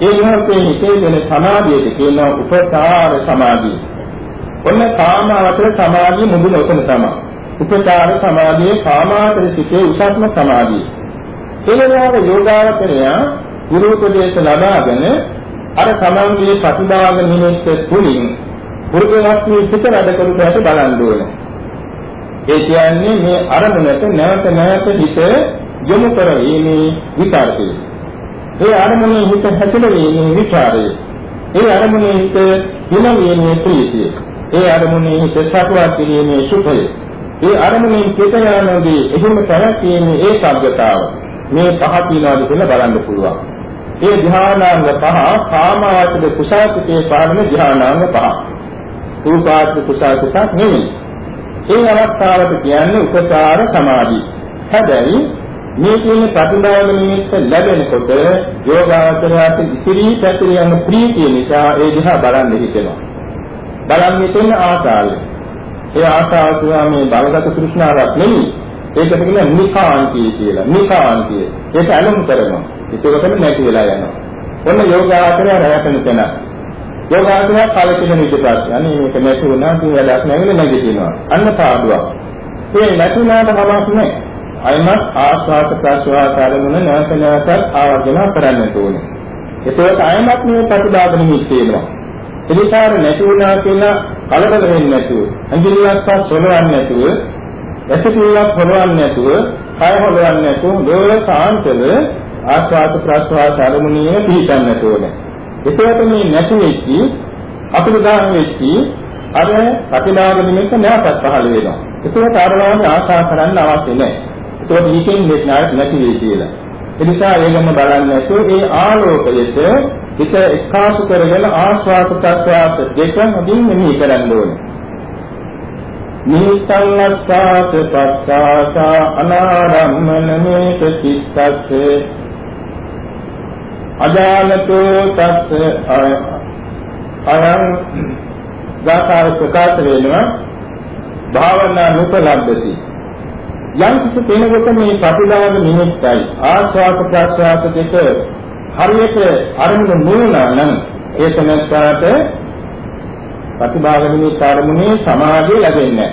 ඒ මොහොතේ හිතේ වෙන සමාධියට කියනවා උපචාර සමාධිය. ඔන්න කාමාවචර සමාධිය මුදුන උතන තමයි. උපචාර සමාධියේ කාමාවචර සිටේ උසස්ම සමාධිය. එලෙනාව යෝගාවචරය ගුරු උපදේශ ලබාගෙන අර සමාධියේ ප්‍රතිභාග නිමිත්ත තුලින් පුරුදුවත් මේ සිත වැඩ කරු පැයට බලන්න ඕනේ. ඒ කියන්නේ මේ අරමුණට නැවත නැවත හිත යොමු කරවීමේ විකාරකය. ඒ අරමුණේ හිත හැසිරෙන්නේ විචාරය. ඒ අරමුණේ හිත හිනවීමේ ප්‍රීතිය. ඒ අරමුණේ හිත සතුටක් කිරීමේ සුඛය. ඒ අරමුණෙන් පිට යනදී එහෙම පැවැත්ීමේ ඒකාග්‍රතාව. මේ පහ තියනවාද කියලා බලන්න පුළුවන්. ඒ ධ්‍යානාංග පහ කාමාවචර කුසාසිතේ පාරම ධ්‍යානාංග පහ. රූපාත්ම කුසාසිතක් නෙවෙයි. ඒ අවස්ථාවට කියන්නේ උපචාර සමාධි. හැබැයි මේ කියන ප්‍රතිභාව නිමිත්ත ලැබෙනකොට යෝගාචරයට ඉතිරි පැතිර යන ප්‍රීතිය නිසා ඒ දිහා බලන්න හිතෙනවා. බලන්නේ තියෙන ආශාවයි. ඒ ආශාව තුවා මේ බලගත තෘෂ්ණාවක් නෙමෙයි. ඒකට කියන නිකාන්තිය කියලා. නිකාන්තිය. ඒක අලුම් කරනවා. ඒකකටම නැති වෙලා යනවා. ඔන්න යෝගාචරය රැවටෙන තැන. යෝගාචරය කලකිරීම ඉදපත්. අනේ මේක නැති වුණා කියන වැඩක් නැවෙන්නේ නැගිටිනවා. අන්න පාඩුවක්. ඒ නැතුණාට කමක් නැහැ. අයමත් ආස්වාද ප්‍රසවාස ආරමුණ නැවත නැවතත් ආවර්ජන කරන්නට ඕනේ. ඒකත් අයමත් මේ ප්‍රතිදාග නිමිති වෙනවා. එනිසාර නැති වුණා කියලා කලබල වෙන්නේ නැතුව, අංජලියක් පස් සොලවන්නේ නැතුව, ඇසිටියක් හොලවන්නේ නැතුව, කය හොලවන්නේ නැතුව, දෝල සාන්තව ආස්වාද ප්‍රස්වාස අරමුණියේ පිහිටන්නට ඕනේ. ඒකට මේ නැති වෙච්චි අපිරිදාන වෙච්චි අර ප්‍රතිලාභ නිමිත්ත නැවතත් පහළ වෙනවා. ඒකට ආරවාම ආශා කරන්න අවශ්‍ය නැහැ. ඒකට ඊකෙන් නැති වෙයි කියලා. ඒ නිසා ඒකම බලන්නේ නැතුව ඒ ආලෝකයට හිත එක්කාසු කරගෙන ආස්වාද ප්‍රත්‍යාස දෙක හොඳින් මෙහි කරන්න ඕනේ. නිහිතං අස්සාත පස්සාසා අනාරම්මන මේක චිත්තස්සේ. අජානතෝ තස්ස අයං ගාථාව ප්‍රකාශ වෙනවා. භාවනා නුපලබ්ධති යම් කිසි කෙනෙකුට මේ ප්‍රතිලාභ නිමිත්තයි. ආස්වාද ප්‍රසආස දෙක හරියට අරමුණු නුනා නම් ඒ තැනට ප්‍රතිභාව නිමිත්ත අරමුණේ සමාධිය ලැබෙන්නේ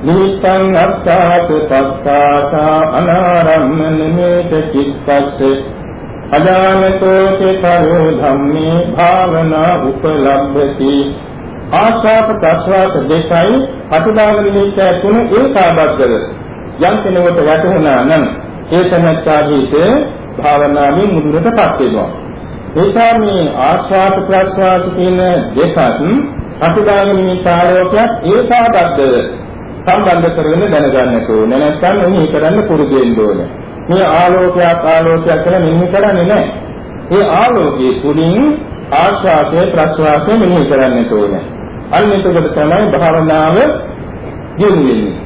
නිමිත්තං අස්සාත පස්සාසා අනාරම්මන මේත චිත්තස්ස. අජානතෝ චේතරෝ ධම්මේ භාවනා උපලබ්ධති. ආශාප ප්‍රස්වාස දෙකයි ප්‍රතිභාව නිමිත්ත තුන ඒකාබද්ධව යම් කෙනෙකුට වැටුණා නම් ඒ තැනට භාවනාවෙන් මුදුරටපත් වෙනවා ඒසා මේ ආස්වාද ප්‍රස්වාස කියන දෙකත් අතිදාගමී සාරෝපයක් ඒකාබද්ධ සම්බන්ධ කරගෙන දැනගන්නට ඕනේ. නැත්නම් මෙහි කරන්න පුරුදු වෙන්න ඕනේ. මේ ආලෝකයක් ආලෝකයක් කියලා මෙහි කරන්නේ නැහැ. ඒ ආලෝකයේ තුලින් ආස්වාදයේ ප්‍රස්වාසයේ මෙහි කරන්නට ඕනේ. අන්න එතකොට තමයි භාවනාව දියුණු වෙන්නේ.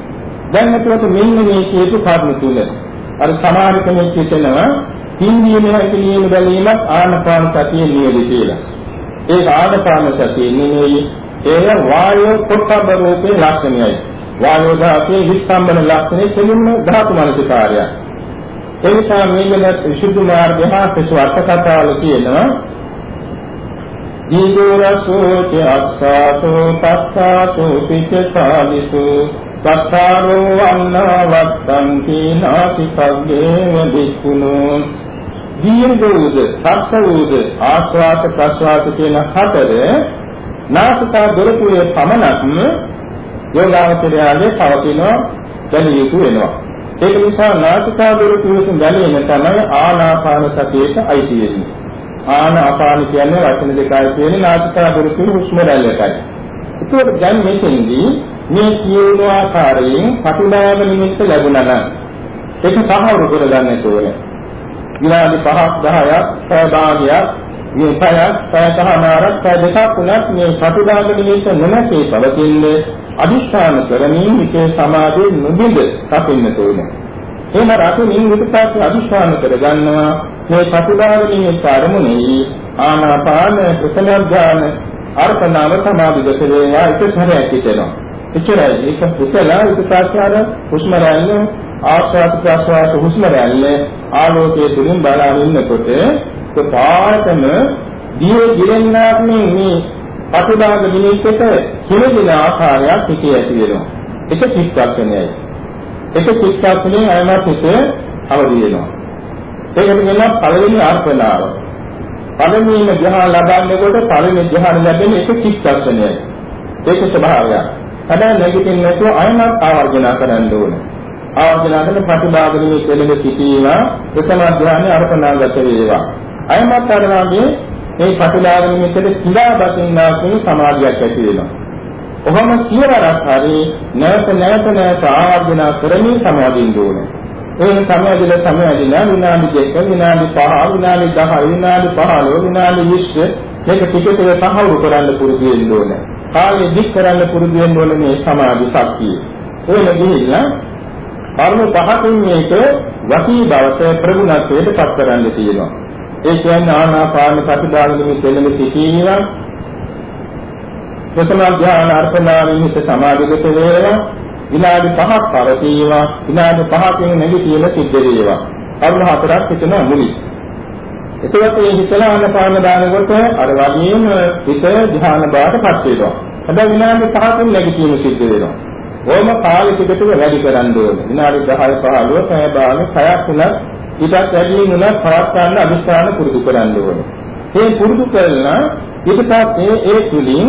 දැන් මෙතකොට මෙන්න මේ කියපු කර්ම තුල අර සමාන කෙනෙක් හිතනවා හින්දීම හැකලීම බැලීමත් ආනපාන සතිය නියලි කියලා. ඒක ආනපාන සතිය නෙමෙයි ඒ වායෝ පොට්ටබ්බ රූපේ ලක්ෂණයයි. වායෝ ධාතුවේ විස්තම්බන ලක්ෂණය කෙලින්ම ධාතු මනසිකාරය. ඒ නිසා මේකත් විසුද්ධි මාර්ගය හා සසු අර්ථ කතාවල කියනවා දීගෝ රසෝච අස්සාතෝ පස්සාතෝ පිච්චාලිසු සත්තාරෝ වන්නවත්තන්ති නාසිකග්ගේව දික්කුණෝ දීර්ඝ වූද සත්ස වූද ආස්වාද ප්‍රස්වාද කියන හතර නාසිකා දොරටුවේ පමණක්ම යෝගාවචරයාගේ පවතින බැලිය යුතු වෙනවා. ඒක නිසා නාසිකා දොරටුවේ බැලීම තමයි ආනාපාන සතියට අයිති වෙන්නේ. ආනාපාන කියන්නේ වචන දෙකයි කියන්නේ නාසිකා දොරටුවේ හුස්ම රැල්ලටයි ඒකෝට දැන් මෙතෙන්දී මේ කියන ආකාරයෙන් පටිලාභ නිමිත්ත ලැබුණා නම් ඒක සාහවරු කරගන්න ඕනේ. විනාඩි 5ක් 10ක් පැය භාගයක් මේ පැයක් පැය සමහරක් පැය දෙකක් වුණත් මේ පටිලාභ නිමිත්ත නොනැසී පවතින්නේ අදිස්ථාන කරමින් මේකේ සමාධිය නොබිඳ තපින්න ඕනේ. එහෙම රතුමින් විපස්සී අදිස්ථාන කරගන්නවා මේ පටිලාභ නිමිත්ත අරමුණේ ආනාපාන ප්‍රථම ඥාන අර්පණාව සමාධිගත වේවා එක සැරයක් හිතෙනවා. එච්චරයි. ඒක පුතලා ඒක ප්‍රාශ්‍රාර හුස්ම රැල්ල ආශ්වාස ප්‍රාශ්වාස හුස්ම රැල්ල ආලෝකයේ තුලින් බලාගෙන ඉන්නකොට ඒ පාටම දියේ ගිරෙන්නාක් මේ පටිභාග නිමිත්තට හිමිදින ආකාරයක් පිටේ ඇති වෙනවා. ඒක චිත්තක්ෂණයයි. ඒක චිත්තක්ෂණයෙන් අයමත් හිත අවදි වෙනවා. ඒකට කියනවා පළවෙනි අර්පණාව. පළවෙනිම ධ්‍යාන ලබන්නකොට පළවෙනි ධ්‍යාන ලැබෙන්නේ ඒක චිත්තක්ෂණයයි. ඒක ස්වභාවයක්. හැබැයි නැගිටින්න නැතුව අයමත් ආවර්ජන කරන්න ඕනේ. ආවර්ජන කරන ප්‍රතිභාගණයේ කෙලෙද සිටීම ප්‍රථම ධ්‍යානෙ අර්පණාගත වේවා. අයමත් අරවාගේ මේ ප්‍රතිභාගණයේ කෙලෙද කිලා බසින්නා කියන සමාධියක් ඇති වෙනවා. ඔහොම සියවරක් හරි නැවත නැවත නැවත ආවර්ජන කරමින් සමාධියින් ඕනේ. ඒ සමයදල සමයදලා විනාඩි දෙක විනාඩි පහ විනාඩි 10 විනාඩි 15 විනාඩි 20 මේක ටික ටික සහවුරු කරන්න පුරුදු වෙන්න ඕනේ. කාලෙ දික් කරන්න පුරුදු වෙන්න ඕනේ මේ සමාධි ශක්තිය. එහෙම ගිහිල්ලා කර්ම පහකින් මේක වසී බවට ප්‍රගුණත්වයට පත් කරන්න තියෙනවා. ඒ කියන්නේ ආනාපාන ප්‍රතිදාගමින් දෙලෙම සිටීම ප්‍රථම ධ්‍යාන අර්පණාවෙන් හිත සමාධිගත වේවා විනාඩි 5ක් පවතිවා විනාඩි 5කින් නැගිටින සිද්ධ වේවා. කර්ම හතරක් හිතන මුලින් එතකොට මේ හිතලා ආනපාන දානකොට අර වගේම හිත ධ්‍යාන බාටපත් වෙනවා. හැබැයි විනාඩි 5කින් නැගිටීම සිද්ධ වෙනවා. ඕම කාලෙ ටික ටික වැඩි කරන්න ඕනේ. විනාඩි 10 15 පැය භාගයක් පැයක් තුනක් ඊටත් වැඩි නුනක් පවත් ගන්න අභිස්ථාන පුරුදු කරන්න ඕනේ. මේ පුරුදු කරලා ඊට පස්සේ ඒ තුලින්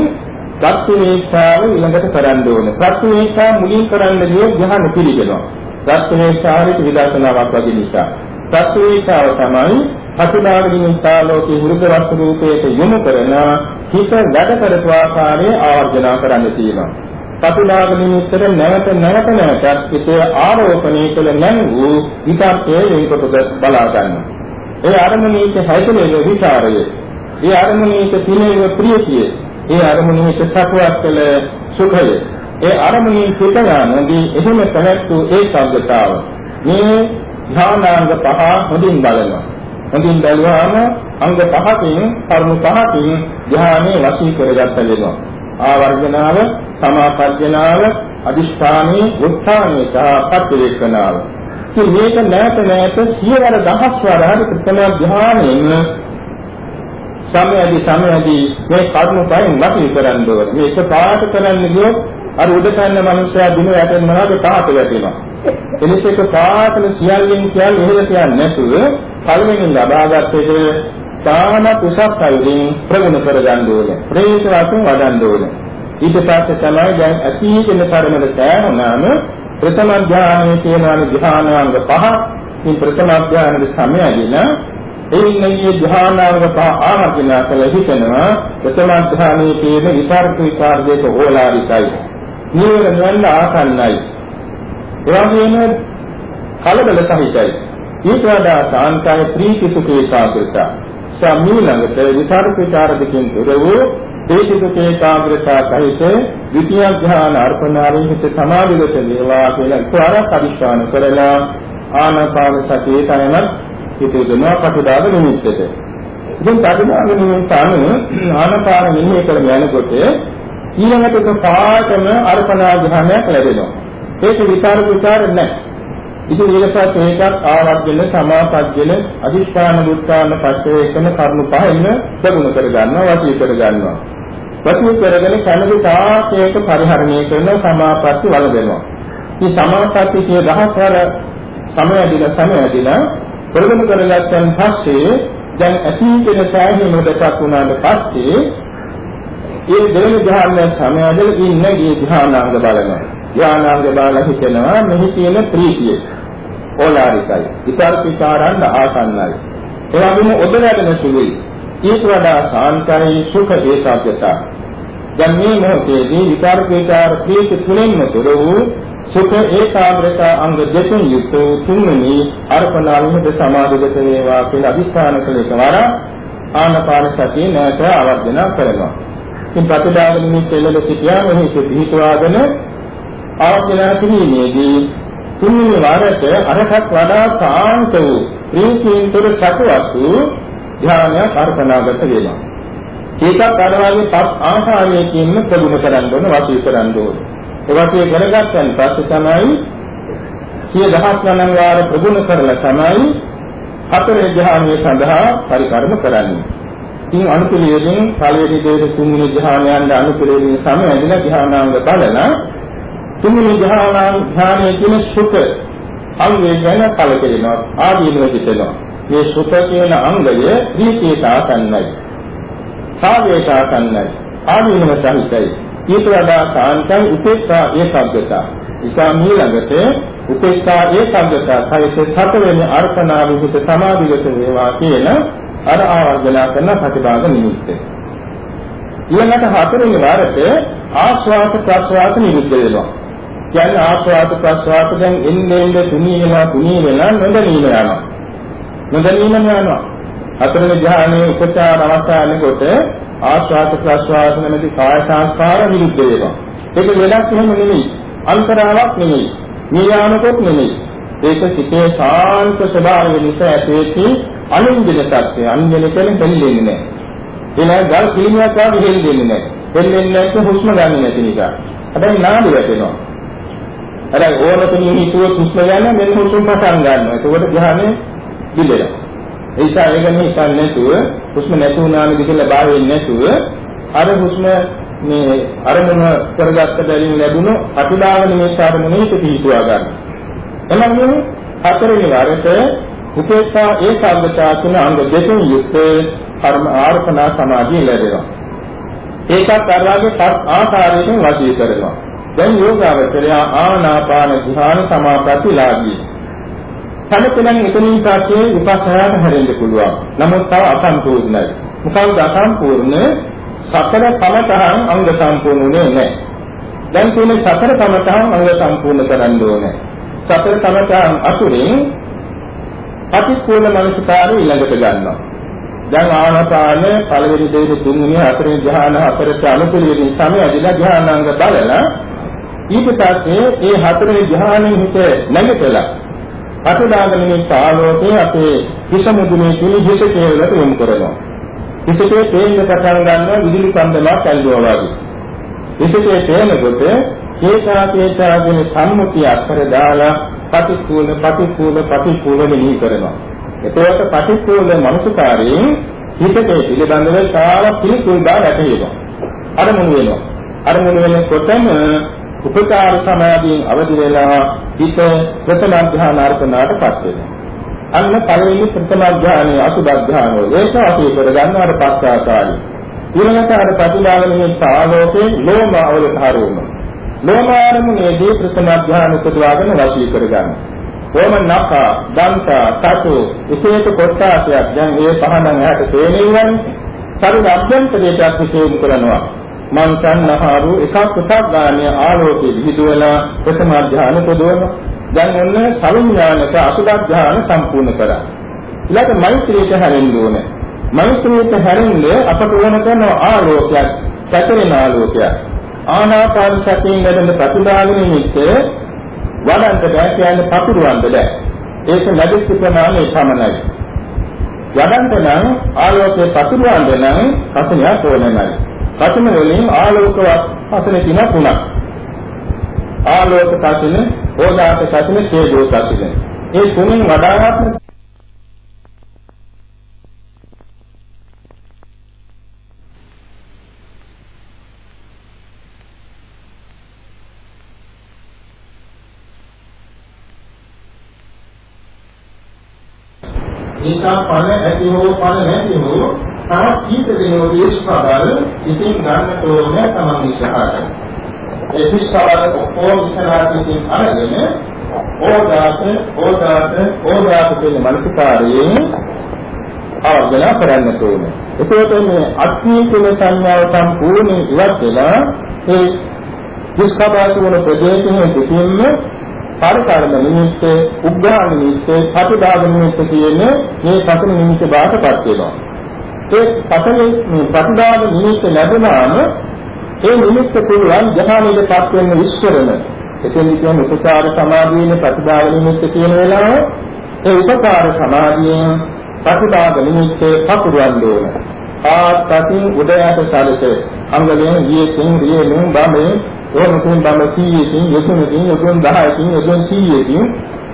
ප්‍රත්‍යවේක්ෂාව ඊළඟට කරන්න ඕනේ. ප්‍රත්‍යවේක්ෂා මුලින් කරන්න ගියොත් ධ්‍යාන පිළිගෙනවා. ප්‍රත්‍යවේක්ෂාවට විදර්ශනාවක් වගේ නිසා. ප්‍රත්‍යවේක්ෂාව තමයි පටිලාගිනිස්සාලෝකේ හෘද වස්තු රූපයට යොමු කරන හිත වැඩ කරපු ආකාරයේ ආවර්ජනා කරන්න තියෙනවා. පටිලාගිනිස්සතර නැවත නැවත නැවතත් හිතේ ආරෝපණය කළ නම් වූ විතක්කේ වෙනකොට බලා ගන්නවා. ඒ අරමුණේක හැදෙන විචාරය, ඒ අරමුණේක තියෙන ප්‍රියතිය, ඒ අරමුණේක සතුටක් කළ සුඛය, ඒ අරමුණේ පිට යනදී එහෙම පැවැත්වූ ඒ සම්ගතාව මේ ධානාංග පහ හොඳින් බලනවා. හොඳින් බැලුවාම අංග පහකින් කර්ම පහකින් ධ්‍යානයේ වශී කරගත්ත වෙනවා. ආවර්ජනාව, සමාපර්ජනාව, අදිෂ්ඨානී, උත්ථානී සහ පත්‍රිකනාව. ඉතින් මේක නැවත නැවත සියවර දහස් වර හරි ප්‍රථම ධ්‍යානයෙන් සමයදී සමයදී මේ කර්ම පහෙන් වශී කරන්න ඕනේ. මේක පාට කරන්න ගියොත් අර උඩ කන්න මනුස්සයා දින යටින් මහාගේ පාට වැටෙනවා. එනිස එක පාටම සියල්ලෙන් කියන්නේ එහෙම කියන්නේ නැතුව පළවෙනි ලබාගත් එක තාම උසස් අයුරින් ප්‍රගුණ කරගන්න ඕනේ. ප්‍රේත වශයෙන් වඩන්න ඕනේ. ඊට පස්සේ තමයි දැන් අතීතන කර්මවල සෑහනාම ප්‍රථම ධානයේ තියෙන ධානාංග පහ. මේ ප්‍රථම ධානයේ සමයදීන එයින් මේ ධානාංග පහ ආවර්ජන කළ හිතනවා ප්‍රථම ධානයේ තියෙන විතර්ක විචාර දෙක ඕලාරිකයි. නිවන යන්න ආසන්නයි. ඒ වගේම කලබල සහිතයි. ඊට වඩා සාන්තය ප්‍රීති සුඛ ඒකාග්‍රතාව. සම්මූලකට විතර්ක විචාර දෙකෙන් දුර වූ ප්‍රීති සුඛ ඒකාග්‍රතාව සහිත ද්විතිය ඥාන අර්පණාවෙන් හිත සමාධිගත වේවා කියලා ඉස්සරහ අදිස්ථාන කරලා ආනාපාන සතියේ තනමත් හිත යොදනවා කටදාග නිමිත්තට. ඉතින් කටදාග නිමිත්ත අනුව ආනාපාන මෙහෙය කරගෙන යනකොට ඊළඟට පාඨම අර්පණා ධ්‍යානයක් ලැබෙනවා. ඒක විචාර විචාර නැහැ. ඉතින් ඊළඟට මේකත් ආවර්ජන සමාපජ්ජන අදිෂ්ඨාන බුද්ධාන පස්සේ කරුණු පහෙන්න ප්‍රගුණ කර ගන්නවා වශී කර ගන්නවා. වශී කරගෙන කැමති තාකේක පරිහරණය කරන සමාපatti වලදෙනවා. මේ සමාපatti කිය දහස්වර සමයදින සමයදින ප්‍රගුණ කරගත්තන් පස්සේ දැන් අතීතේ සාහිණ දෙකක් වුණාට පස්සේ ඒ දෙවෙනි ධ්‍යාන සමයදල ඉන්නේ මේ ධ්‍යානාංග බලනවා. ධ්‍යානාංග බලලා හිතෙනවා මෙහි තියෙන ප්‍රීතිය. ඕලාරිකයි. විතර්ක විචාරන්න ආසන්නයි. ඒ වගේම ඔබලැගෙන සුළුයි. ඊට වඩා සාන්තරයි සුඛ ඒකාග්‍රතාව. දැන් මේ මොහොතේදී විතර්ක විචාර ප්‍රීති තුනෙන්ම තොර වූ සුඛ ඒකාග්‍රතාව අංග දෙකෙන් යුක්ත වූ තුන්වෙනි අර්පණාවෙහිද සමාධිගත වේවා කියලා අදිස්ථාන කළ එකවර ආනපාන සතිය නැවත ආවර්ජන කරනවා. ඉතින් ප්‍රතිදාන නිමිති එළල සිටියා මෙහි පිහිටවාගෙන ආවර්ජන කිරීමේදී තුන්වෙනි වාරයට අරකට වඩා සාන්ත වූ ප්‍රීතියින්තර සතුටක් වූ ධ්‍යානයක් අර්පණාගත වෙනවා. ඒකත් අර වගේ පස් ආකාරයකින් ප්‍රගුණ කරන්න ඕන වශී කරන්න ඕන. ඒ වගේ කරගත්තන් පස්සේ තමයි සිය දහස් ගණන් වාර ප්‍රගුණ කරලා තමයි හතරේ ධ්‍යානයේ සඳහා පරිකරම කරන්නේ. ඉතින් අනුපිළිවෙලින් පළවෙනි දෙක තුන්වෙනි ධ්‍යානයන් අනුපිළිවෙලින් සමයදින ධ්‍යානාංග බලලා තුන්වෙනි ධ්‍යාන ධ්‍යානයේ කියන සුඛ අංගය ගැන කලකිරෙනවා ආදීනව හිතෙනවා. මේ සුඛ කියන අංගය ප්‍රීතියට ආසන්නයි සාවයට ආසන්නයි ආදීනව සහිතයි. ඊට වඩා සාන්තයි උපේක්ෂා ඒකාග්‍රතාව නිසා ඊළඟට උපේක්ෂා ඒකාග්‍රතාව සහිත සතරවෙනි අර්පණා විහිත සමාධිගත වේවා කියන අර ආවර්ජනා කරන ප්‍රතිභාග නිමිත්ත. ඊළඟට හතරවෙනි වාරයට ආස්වාද ප්‍රස්වාද නිරුද්ධ වෙනවා. කියන්නේ ආස්වාද ප්‍රස්වාද දැන් එන්නේ එන්නේ තුනී වෙනවා තුනී වෙනවා නොදැනීම යනවා. නොදැනීම යනවා. හතරවෙනි ධ්‍යානයේ උපචාර අවස්ථාවේකොට ආස්වාද ප්‍රස්වාද නැමැති කාය සංස්කාර විරුද්ධ වෙනවා. ඒක වෙනස් එහෙම නෙමෙයි. අන්තරාවක් නෙමෙයි. නියාමකොත් නෙමෙයි. ඒක සිතේ ශාන්ත ස්වභාවය නිසා ඇතිවෙච්ච අනුන්ජන සත්‍ය. අනුන්ජන කියන්නේ දෙන්නේ නැහැ. එන ගල් කිලිමයක් වගේ හෙල්ලෙන්නේ නැහැ. හෙල්ලෙන්නේ නැත්නම් හුස්ම ගන්න නැති නිසා. හැබැයි නාඩු වැටෙනවා. හැබැයි ඕන තුනින් හිතුවොත් හුස්ම ගන්න මෙන්න හුස්ම පටන් ගන්නවා. ඒකෝට ධ්‍යානෙ දිලෙනවා. ඒ නිසා ඒක මේ හිතන්නේ නැතුව හුස්ම නැති වුණාම කියලා බය වෙන්නේ නැතුව අර හුස්ම මේ අරමුණ කරගත්ත බැවින් ලැබුණු අතිදාවන මේ අරමුණේ පිහිටුවා ගන්න. එළඹුණු හතරවෙනි වරට උපේක්ෂා ඒකාග්‍රතාව තුන අංග දෙකෙන් යුක්ත කර්ම ආර්පණා සමාධිය ලැබෙනවා. ඒකත් අර වගේ පස් ආකාරයකින් වාසී කරනවා. දැන් යෝගාවචරය ආනාපාන ධ්‍යාන සමාපatti ලාභී. සමතෙන් එතනින් පස්සේ විපස්සනාට හැරෙන්න පුළුවන්. නමුත් තව අසම්පූර්ණයි. මොකද අසම්පූර්ණ සතර කමතහන් අංග සම්පූර්ණුනේ නැහැ. දැන් තියෙන සතර කමතහන් අංග සම්පූර්ණ කරන්න ඕනේ. සතර කමතහන් අතුරින් පටික්කුල මනසකාරය ඊළඟට ගන්නවා. දැන් ආනාපාන පළවෙනි දෙවෙනි තුන්වෙනි හතරවෙනි ධ්‍යාන හතරට අනුකූලයෙන් සමයදීලා ධ්‍යානාංග බලලා ඊට පස්සේ ඒ හතරවෙනි ධ්‍යානෙ හිත නැගිටලා අතුදාගමින් ආලෝකයේ අපේ හිස මුදුනේ තුනි හිස කෙරෙලට යොමු කරනවා. හිසේ තේින්න පටන් ගන්නවා විදුලි කන්දලක් ඇල්ලුවා වගේ. හිසේ තේනකොට කේසාකේසාගෙන සම්මුතිය අත්තර දාලා පටික්කුල පටික්කුල පටික්කුල මෙහි කරනවා. එතකොට පටික්කුල මනසකාරයෙන් හිතේ පිළිබඳව කාල පිළිකුල් දා වැටේනවා. අරමුණු වෙනවා. අරමුණු වෙනකොටම උපකාර සමාධියෙන් අවදි වෙලා හිත ප්‍රථම ධ්‍යාන අර්පණාටපත් වෙනවා. අන්න පළවෙනි ප්‍රථම ධ්‍යානයේ අසුබ ධ්‍යානය ඒක අපි කරගන්න අර පස් ආකාරي. ඊළඟට අර ප්‍රතිලාභනයේ සාලෝකේ ලෝම අවලතරෝම. ලෝමාරමුණේදී ප්‍රථම ධ්‍යාන උපදවාගෙන වශී කරගන්න. ඕම නක, දන්ත, තතු, විශේෂ කොටාසයක් දැන් මේ පහනන් ඇහැට තේනෙන්නේ. සරුව අභ්‍යන්තරයට අධිශේම කරනවා. මං සන්නහාරු එකක් එකක් ගානේ ආලෝකයේ විහිදුවලා ප්‍රථම ධ්‍යාන පොදවන දැන් ඔන්න සවිඥානික අසුබ ධ්‍යාන සම්පූර්ණ කරා. ඊළඟ මෛත්‍රියට හැරෙන්න ඕනේ. මෛත්‍රියට හැරෙන්නේ අපට ඕන කරන ආලෝකයක් සැතරෙන ආලෝකයක්. ආනාපාන සතියෙන් ලැබෙන ප්‍රතිදාන නිමිත්ත වඩන්ට බෑ කියන්නේ පතුරවන්න බෑ. ඒක ලැබෙච්ච ප්‍රමාණය පමණයි. යඩන්ට නම් ආලෝකයේ පතුරවන්න නම් කසනියක් ඕනෑමයි පතන වලින් ආලෝක පතන කියන තුනක්. ආලෝක පතන, ඕදාත පතන, තේජෝ පතන. ඒ තුනෙන් වඩාත්ම නිසා ඵල ඇති හෝ ඵල නැති තවත් කීප දෙනෙකු දේශපාලන ඉතින් ගන්නට ඕනේ තමයි ඉස්සරහට. ඒ විශ්වාසය ඔක්කොම ඉස්සරහට ඉතින් අරගෙන ඕදාත ඕදාත ඕදාත කියන මනසකාරයෙන් ආවර්ජන කරන්නට ඕනේ. ඒකෝට මේ අත්මී කුල සංඥාව සම්පූර්ණයෙන් ඉවත් වෙලා ඒ විශ්වාසය වන ප්‍රදේශයේ දෙකින්ම පරිකාරම නිමිත්ත, උග්ඝාන නිමිත්ත, ප්‍රතිදාග නිමිත්ත කියන මේ පසු නිමිත්ත බාටපත් වෙනවා. ඒ පතලේ මේ ප්‍රතිදාන නිමිත්ත ලැබුණාම ඒ නිමිත්ත පුළුවන් ජහානීයටපත් වෙන විශ්වරම එතෙන් කියන්නේ උපකාර සමාධියේ ප්‍රතිදාන නිමිත්ත කියන වෙලාව ඒ උපකාර සමාධියෙන් ප්‍රතිදාන නිමිත්තේ පතුරවන්න ඕන. ආත්පතින් උදයට සැලසේ අංගලෙන් ගියකින් රියෙලුම් බමේ ඕනකින් බම 100කින් යොදුනකින් යොදුන් 10කින් යොදුන් 100කින්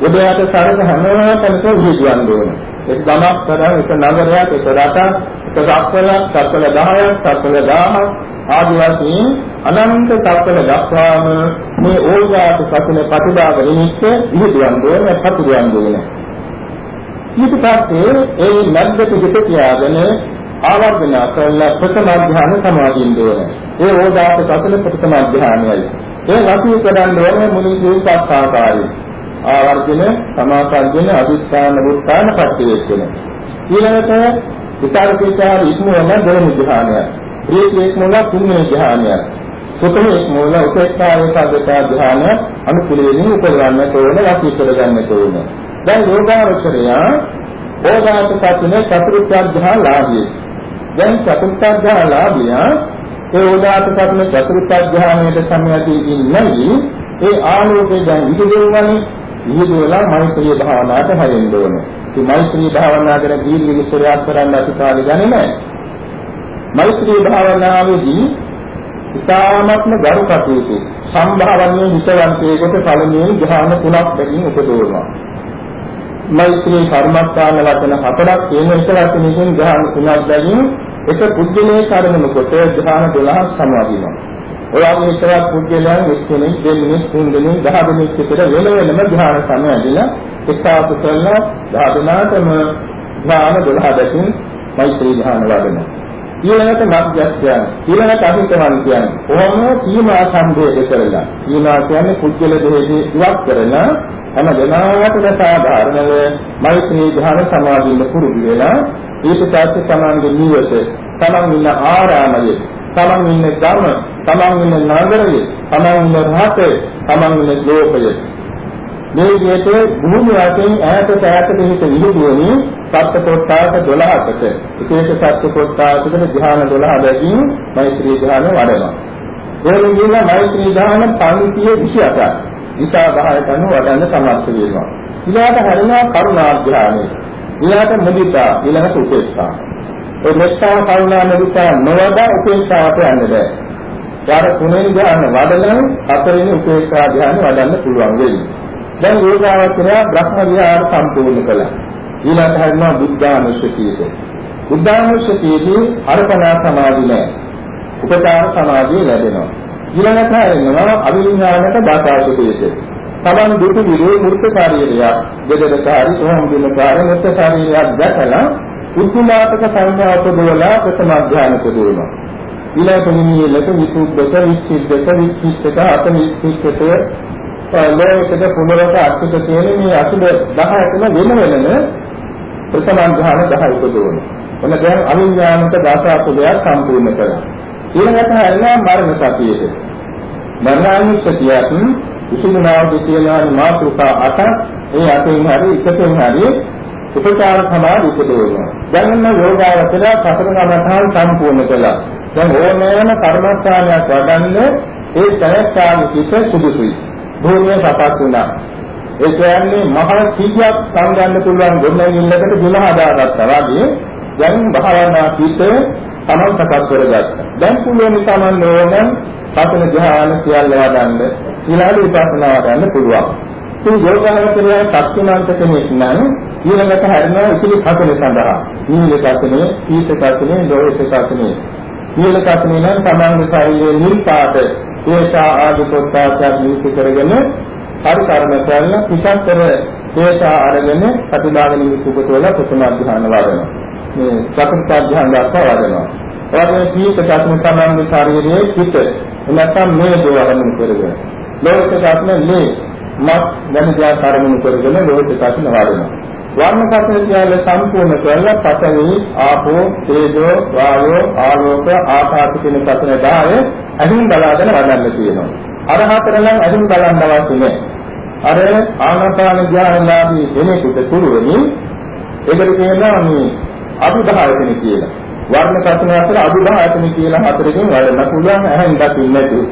උදයට සැලස හැම තැනකම විහිදුවන්න ඕන. එක් ගමක් කරා එක නගරයක් එක රටක් එක සක්වල සක්වල 10ක් සක්වල 1000ක් ආදි වශයෙන් අනන්ත සක්වල දක්වාම මේ ඕජාත සතුන ප්‍රතිභාව නිමිත්ත විහිදුවන් දෝන පතුරවන් දෝන ඊට පස්සේ ඒ මැද්දට හිත තියාගෙන ආවර්ජන කරලා ප්‍රථම ධ්‍යාන සමාධියෙන් දෝන ඒ ඕජාත සතුන ප්‍රථම ධ්‍යානයයි ඒ වශී කරන්න ඕනේ මුලින් කියපු ආකාරයෙන් ආවර්ජන සමාපර්ජන අදිස්ථාන වුත්තාන පත්‍යයෙන් ඊළඟට විචාරකේචාර ඉක්මවන දෙවෙනි ධ්‍යානය ප්‍රීතියක් මොන තුන්වෙනි ධ්‍යානය සුතමේ මොන උපේක්ෂාවේ සාධක ධ්‍යාන අනුකූලයෙන් උපදවන්න තෝරන වශී කරගන්න තෝරන දැන් යෝගාවචරය ඕගාත පස්සේ චතුර්ථ ධ්‍යාන ලාභිය. දැන් චතුර්ථ ධ්‍යාන ලාභිය ඒ ඕගාත පස්සේ චතුර්ථ ධ්‍යානයේ සම්යදී ඉන්නේ ඒ ආලෝකයෙන් දැන් විදිදෙවන්නේ ඊදෝලා මෛත්‍රී භාවනාවට හැරෙන්න ඕනේ. ඉතින් මෛත්‍රී භාවනා ගැන දීර්ඝ විස්තරයක් කරන්න අපි කාලේ ගන්නේ නැහැ. මෛත්‍රී භාවනාවේදී ඉතාමත්ම ගරු කටයුතු සම්භාවනීය හිතවන්තයෙකුට පළමුවෙන් ධ්‍යාන තුනක් බැගින් උපදවනවා. මෛත්‍රී කර්මස්ථාන ලක්ෂණ හතරක් කියන එක ලක්ෂණකින් ධ්‍යාන තුනක් බැගින් එක පුද්ගලයේ කර්මන කොට ධ්‍යාන 12 සමාදිනවා. ඔයාගේ විතරක් පුද්ගලයන් එක්කෙනෙක් දෙන්නෙක් තුන් දෙනෙක් දහ දෙනෙක් විතර වෙන වෙනම ධ්‍යාන සමයදලා එක්කාසු කරලා ධාතුනාතම ධ්‍යාන 12 දකින් මෛත්‍රී ධ්‍යාන වඩනවා. ඊළඟට මධ්‍යස්ථයන් ඊළඟට අහිතවන් කියන්නේ. කොහොම සීමා සම්බේධ කරලා. සීමා කියන්නේ කුජල දෙහි ඉවත් කරලා හැම දෙනාටම සාධාරණව මෛත්‍රී ධ්‍යාන සමාධියෙන් පුරුදු වෙලා ඊට පස්සේ තමන්ගේ නිවස තමන් ඉන්න ආරාමයේ තමන් ඉන්න ගම තමන් ඉන්න නගරයේ තමන් ඉන්න රටේ තමන් ඉන්න ලෝකයේ මේ විදිහට භූමිය වශයෙන් ඈතට ඈතට හිත විහිදුවමින් සත්‍ය කොටාස 12කට එක එක සත්‍ය කොටාසකට ධ්‍යාන 12 බැගින් මෛත්‍රී ධ්‍යාන වඩනවා. ඒකෙන් කියන මෛත්‍රී ධ්‍යාන 528ක්. විසා 10කට අනුව වඩන්න සමර්ථ වෙනවා. ඊළඟට හරිනවා කරුණා ධ්‍යානෙ. ඊළඟට මුදිතා ඊළඟට උපේක්ෂා. ඒ මෙත්තා කරුණා මුදිතා නොවද උපේක්ෂාවට යන්න බෑ. ඊට තුනෙන් ධ්‍යාන වඩලා හතරෙනි උපේක්ෂා ධ්‍යාන වඩන්න පුළුවන් වෙන්නේ. දැන් යෝගාවචරය බ්‍රහ්ම විහාර සම්පූර්ණ කළා. ඊළඟට හරිනවා බුද්ධානුස්සතියට. බුද්ධානුස්සතියේදී අර්පණා සමාධිය නෑ. උපචාර සමාධිය ලැබෙනවා. ඊළඟට හරිනවා අවිඥානික දාසාසුතියට. තමන් දුටු විරේ මූර්ත ශරීරයක්, දෙදෙකාරි සෝම් දිනකාරී මූර්ත ශරීරයක් දැකලා උතුමාතක සංඥාවක දොලා ප්‍රථම අධ්‍යානක දුවනවා. ඊළඟට නිමිලක විසුද්ධක විචිත්තක විචිත්තක අතනිච්චිත්තක ලෝකෙද පුනරක අත්‍යක තියෙන මේ අසුබ 10ටම වෙන වෙනම ප්‍රථම ධ්‍යාන 10 උපදවන. ඔන්න දැන් අවිඥානික දස අසුබයක් සම්පූර්ණ කරා. ඊළඟට හැරෙනවා මරණ සතියේ. මරණානුස්සතියත් විසුණුනාවදී තියෙන මාතෘකා අට ඒ අතෙන් හරි එකතෙන් හරි උපචාර සමාධි උපදවනවා. දැන් නම් යෝගාවචර සතර ගමඨාන් සම්පූර්ණ කළා. දැන් ඕනෑම කර්මස්ථානයක් වඩන්න ඒ තැනස්ථාන කිස සුදුසුයි. භූමිය සකස් වුණා. ඒ කියන්නේ මහා සීයක් සංගන්න පුළුවන් ගොඩනැගිල්ලකට ගුණ හදාගත්තා වගේ දැන් භාවනා පිට තමන් සකස් කරගත්තා. දැන් පුළුවන් තමන් ඕන පතන ධ්‍යාන සියල්ල වඩන්න ඊළඟ විපස්සනා වඩන්න පුළුවන්. මේ යෝගාවචරය ශක්තිමන්ත කෙනෙක් නම් ඊළඟට හැරෙනවා ඉතිරි කතන සඳහා. නීල කතනේ, පීත කතනේ, ලෝහිත කතනේ. නීල කතනේ නම් තමන්ගේ ශරීරයේ නිල් පාට ඒසා ආදි කොටසක් නිවිස කරගෙන පරිකරණ කරන පිටතර ඒසා අරගෙන ප්‍රතිලාභ නිවිස උපතවල ප්‍රථම අධ්‍යාන වඩනවා. මේ චතුර්ථ අධ්‍යාන දක්වා වඩනවා. එවැනි පීත කතන තමන්ගේ ශරීරයේ පිට නැත්නම් මේ දෝවරණ කරගෙන. ලෝක කතන මේ මත් දැනජා කර්මණු කරගෙන ලෝක කතන වඩනවා. වර්ණ කතන සියල්ල සම්පූර්ණ කරලා පඨවි ආපෝ තේජෝ වායෝ ආලෝක ආකාශ කියන කතන 10 අහින් බලාගෙන වඩන්න තියෙනවා. අර හතර නම් අහින් බලන්න අවශ්‍ය නැහැ. අර ආනාපාන ධ්‍යානලාභී කෙනෙකුට තුරුවෙනි ඒකට කියනවා මේ අභිභායතන කියලා. වර්ණ කතන අතර අභිභායතන කියලා හතරකින් වඩන්න පුළුවන් අහින් දකින්න නැතුව.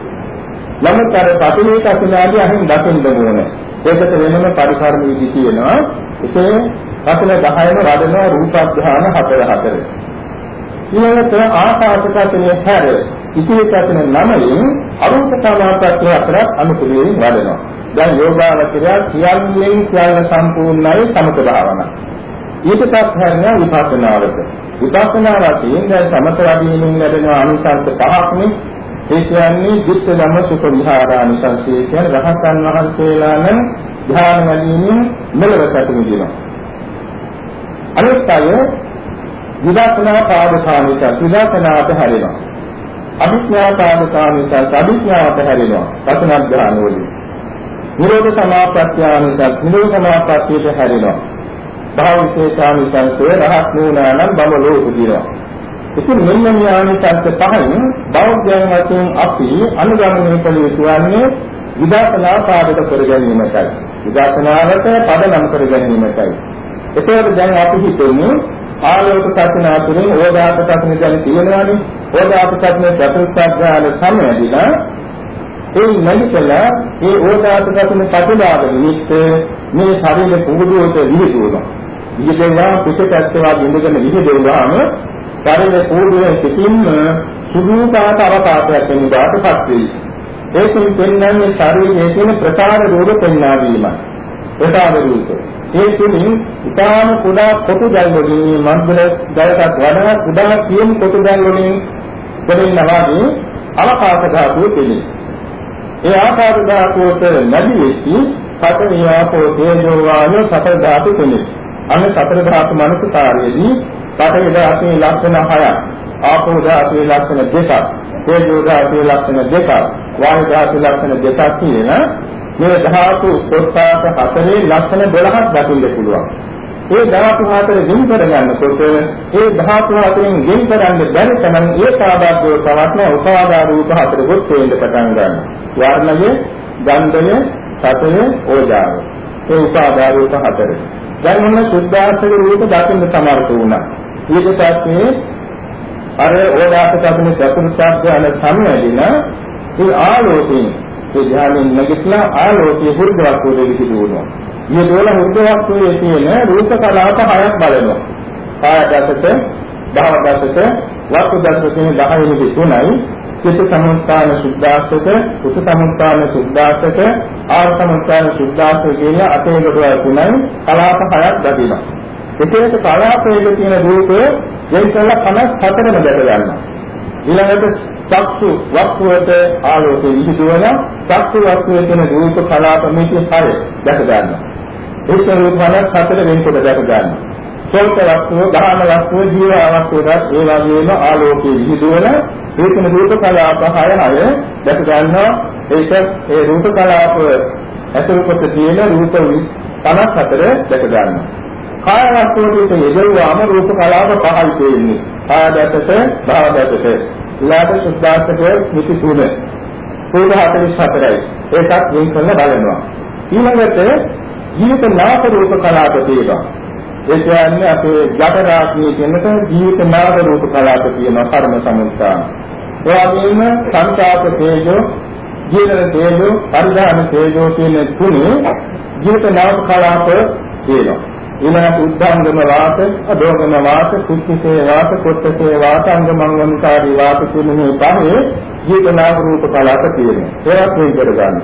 නමුත් අර පඨවි කතනාදී අහින් දකින්න ඕනේ. ඒකට වෙනම පරිකර්ම විදි තියෙනවා. ඒකේ වචන 10ම වඩනවා රූප ධ්‍යාන 4 4. ඊළඟට ආකාශකතනේ හැර ඉතිවිකතන නමයෙන් අරූප සමාපත්තිය අතරත් අනුකූලයෙන් වඩනවා. දැන් යෝගාවචරය සියල්ලෙන් සියල්ල සම්පූර්ණයි සමත භාවනාව. ඊට පස්සේ විපස්සනාවට. විපස්සනාවකින් දැන් සමත වඩීමෙන් ලැබෙන අනුසංස පහක්නේ ඒ කියන්නේ ධිට්ඨ ධම්ම සුඛ විහාරානිසංසය කියන රහතන් වහන්සේලා නම් ධ්‍යාන වලින් මෙලවට මිදිනවා. අනිත් අය විදර්ශනා පාදකාමිත විදර්ශනාට හැරෙනවා. අභිඥා පාදකාමිත අභිඥාට හැරෙනවා. පසන ධ්‍යාන වලින්. නිරෝධ සමාප්‍රත්‍යානිසත් නිරෝධ සමාප්‍රත්‍යයට හැරෙනවා. භාව විශේෂානිසංසය රහත් නූනානම් බඹලෝ උදිනවා. ඉතින් මෙන්න මේ ආනිසංස පහෙන් බෞද්ධයන් වශයෙන් අපි අනුගමනය කළ යුතු වන්නේ විදර්ශනා පාදක කර ගැනීමයි. විදර්ශනාවට පදනම් කර ගැනීමයි. ඒකෝට දැන් අපි හිතන්නේ ආලෝක සත්‍යන අතුරින් ඕදාත සත්‍යන දැන තියෙනවානේ. ඕදාත සත්‍යන චතුර්ථඥාන සම්මදිනා ඒ නැතිකලා ඒ ඕදාත සත්‍යන ප්‍රතිලාභ නිමිත්ත මේ ශරීර පුරුදුවට විහිදුවනවා. විහිදෙනවා පිටපැත්ත වාගේ ඉඳගෙන විහිදෙවුවාම ශරීර කෝඩුවේ පිටින්ම සුදු පාට අවකාශයක් වෙන දාටපත් වෙයි. ඒකෙන් පෙන්වන්නේ ශරීරයේ තියෙන ප්‍රකාර රෝග පෙන්වා දීමයි. ප්‍රකාර රූප. ඒ තුලින් ඉතාම කුඩා කොටු දැල් වලින් මන්දර දැල්කට වඩා කුඩා කියන කොටු දැල් වලින් දෙන්නවා වගේ අවකාශ ධාතුව තියෙනවා. ඒ ආකාශ ධාතුවට නැදි වෙච්චි පඨවි ආපෝ තේජෝ වායෝ සතර ධාතු තුනේ. අන්න සතර ධාතු මනස කාර්යයේදී පඨවි ධාතුවේ ලක්ෂණ හයක් ආපෝ ධාතුවේ ලක්ෂණ දෙකක්, තේජෝ ධාතුවේ ලක්ෂණ දෙකක්, වායු ධාතුවේ ලක්ෂණ දෙකක් කියන මේ ධාතු කොටස හතරේ ලක්ෂණ 12ක් දකින්න පුළුවන්. ඒ ධාතු හතර දින් කරගන්නකොට ඒ ධාතු හතරෙන් දින් කරන්න බැරි තරම් ඒකාබද්ධව පවත්න උපාදා රූප හතර කොට වෙන්න පටන් ගන්නවා. වර්ණය, ගන්ධය, සතය, ඕජාව. ඒ උපාදා රූප හතර. දැන් මොන සුද්ධාස්තක රූප දකින්න සමර්ථ වුණා. ඊට පස්සේ අර ඕදාස කපන චතුර්ථ ඥාන සම්මෙදින ඒ ආලෝකයෙන් ඒ ඥානෙන් නැගිටලා ආලෝකයේ හුරුදවක් උදෙවි සිදුවනවා. මේ දෝල හුරුදවක් වූයේ තියෙන රූප කලාප හයක් බලනවා. කාය දසක, භව දසක, වස්තු දසක කියන 10 වෙනි තුනයි චිත්ත සමුත්ථාන සුද්ධාස්තක, කුස සමුත්ථාන සුද්ධාස්තක, ආර සමුත්ථාන සුද්ධාස්තක කියන අතේ කොටවල් තුනයි කලාප හයක් දකිනවා. එක එක කලාපයක තියෙන රූපය වෙන් කරලා 54ම දැක ගන්නවා. ඊළඟට චක්සු වස්තුවට ආලෝකය විහිදුවන චක්සු වස්තුවේ තියෙන රූප කලාප මේකේ හය දැක ගන්නවා. ඒක රූප 54 වෙන්කොට දැක ගන්නවා. සෝත වස්තුව, ගාහන වස්තුව, ජීව අවස්තුවකට ඒ වගේම ආලෝකයේ විහිදුවන ඒකන රූප කලාප 6 6 දැක ගන්නවා. ඒක ඒ රූප කලාප ඇතුළු කොට තියෙන රූප 54 දැක ගන්නවා. කාය වස්තුවට යෙදුවාම රූප කලාප පහයි තියෙන්නේ. ආදතට, භාවදතට. ඊළාට සුද්ධාස්තක මිති තුන. සෝද 44යි. ඒකත් වෙන් කරලා බලනවා. ඊළඟට ජීවිත නාම රූප කලාප තියෙනවා. ඒ කියන්නේ අපේ ජඨරාග්නිය කියනක ජීවිත නාම රූප කලාප තියෙනවා කර්ම සමුත්ථාන. ඒ වගේම සංකාප තේජෝ, ජීවන තේජෝ, පරිධාන තේජෝ කියන තුනේ ජීවිත නාම කලාප තියෙනවා. ඊළඟට උද්ධංගම වාත, අදෝගම වාත, කුච්චසේ වාත, කොට්ටසේ වාත, අංගමංගනිකාරී වාත කියන මේ පහේ ජීවනාම රූප කලාප තියෙනවා. ඒවත් වෙන් කරගන්න.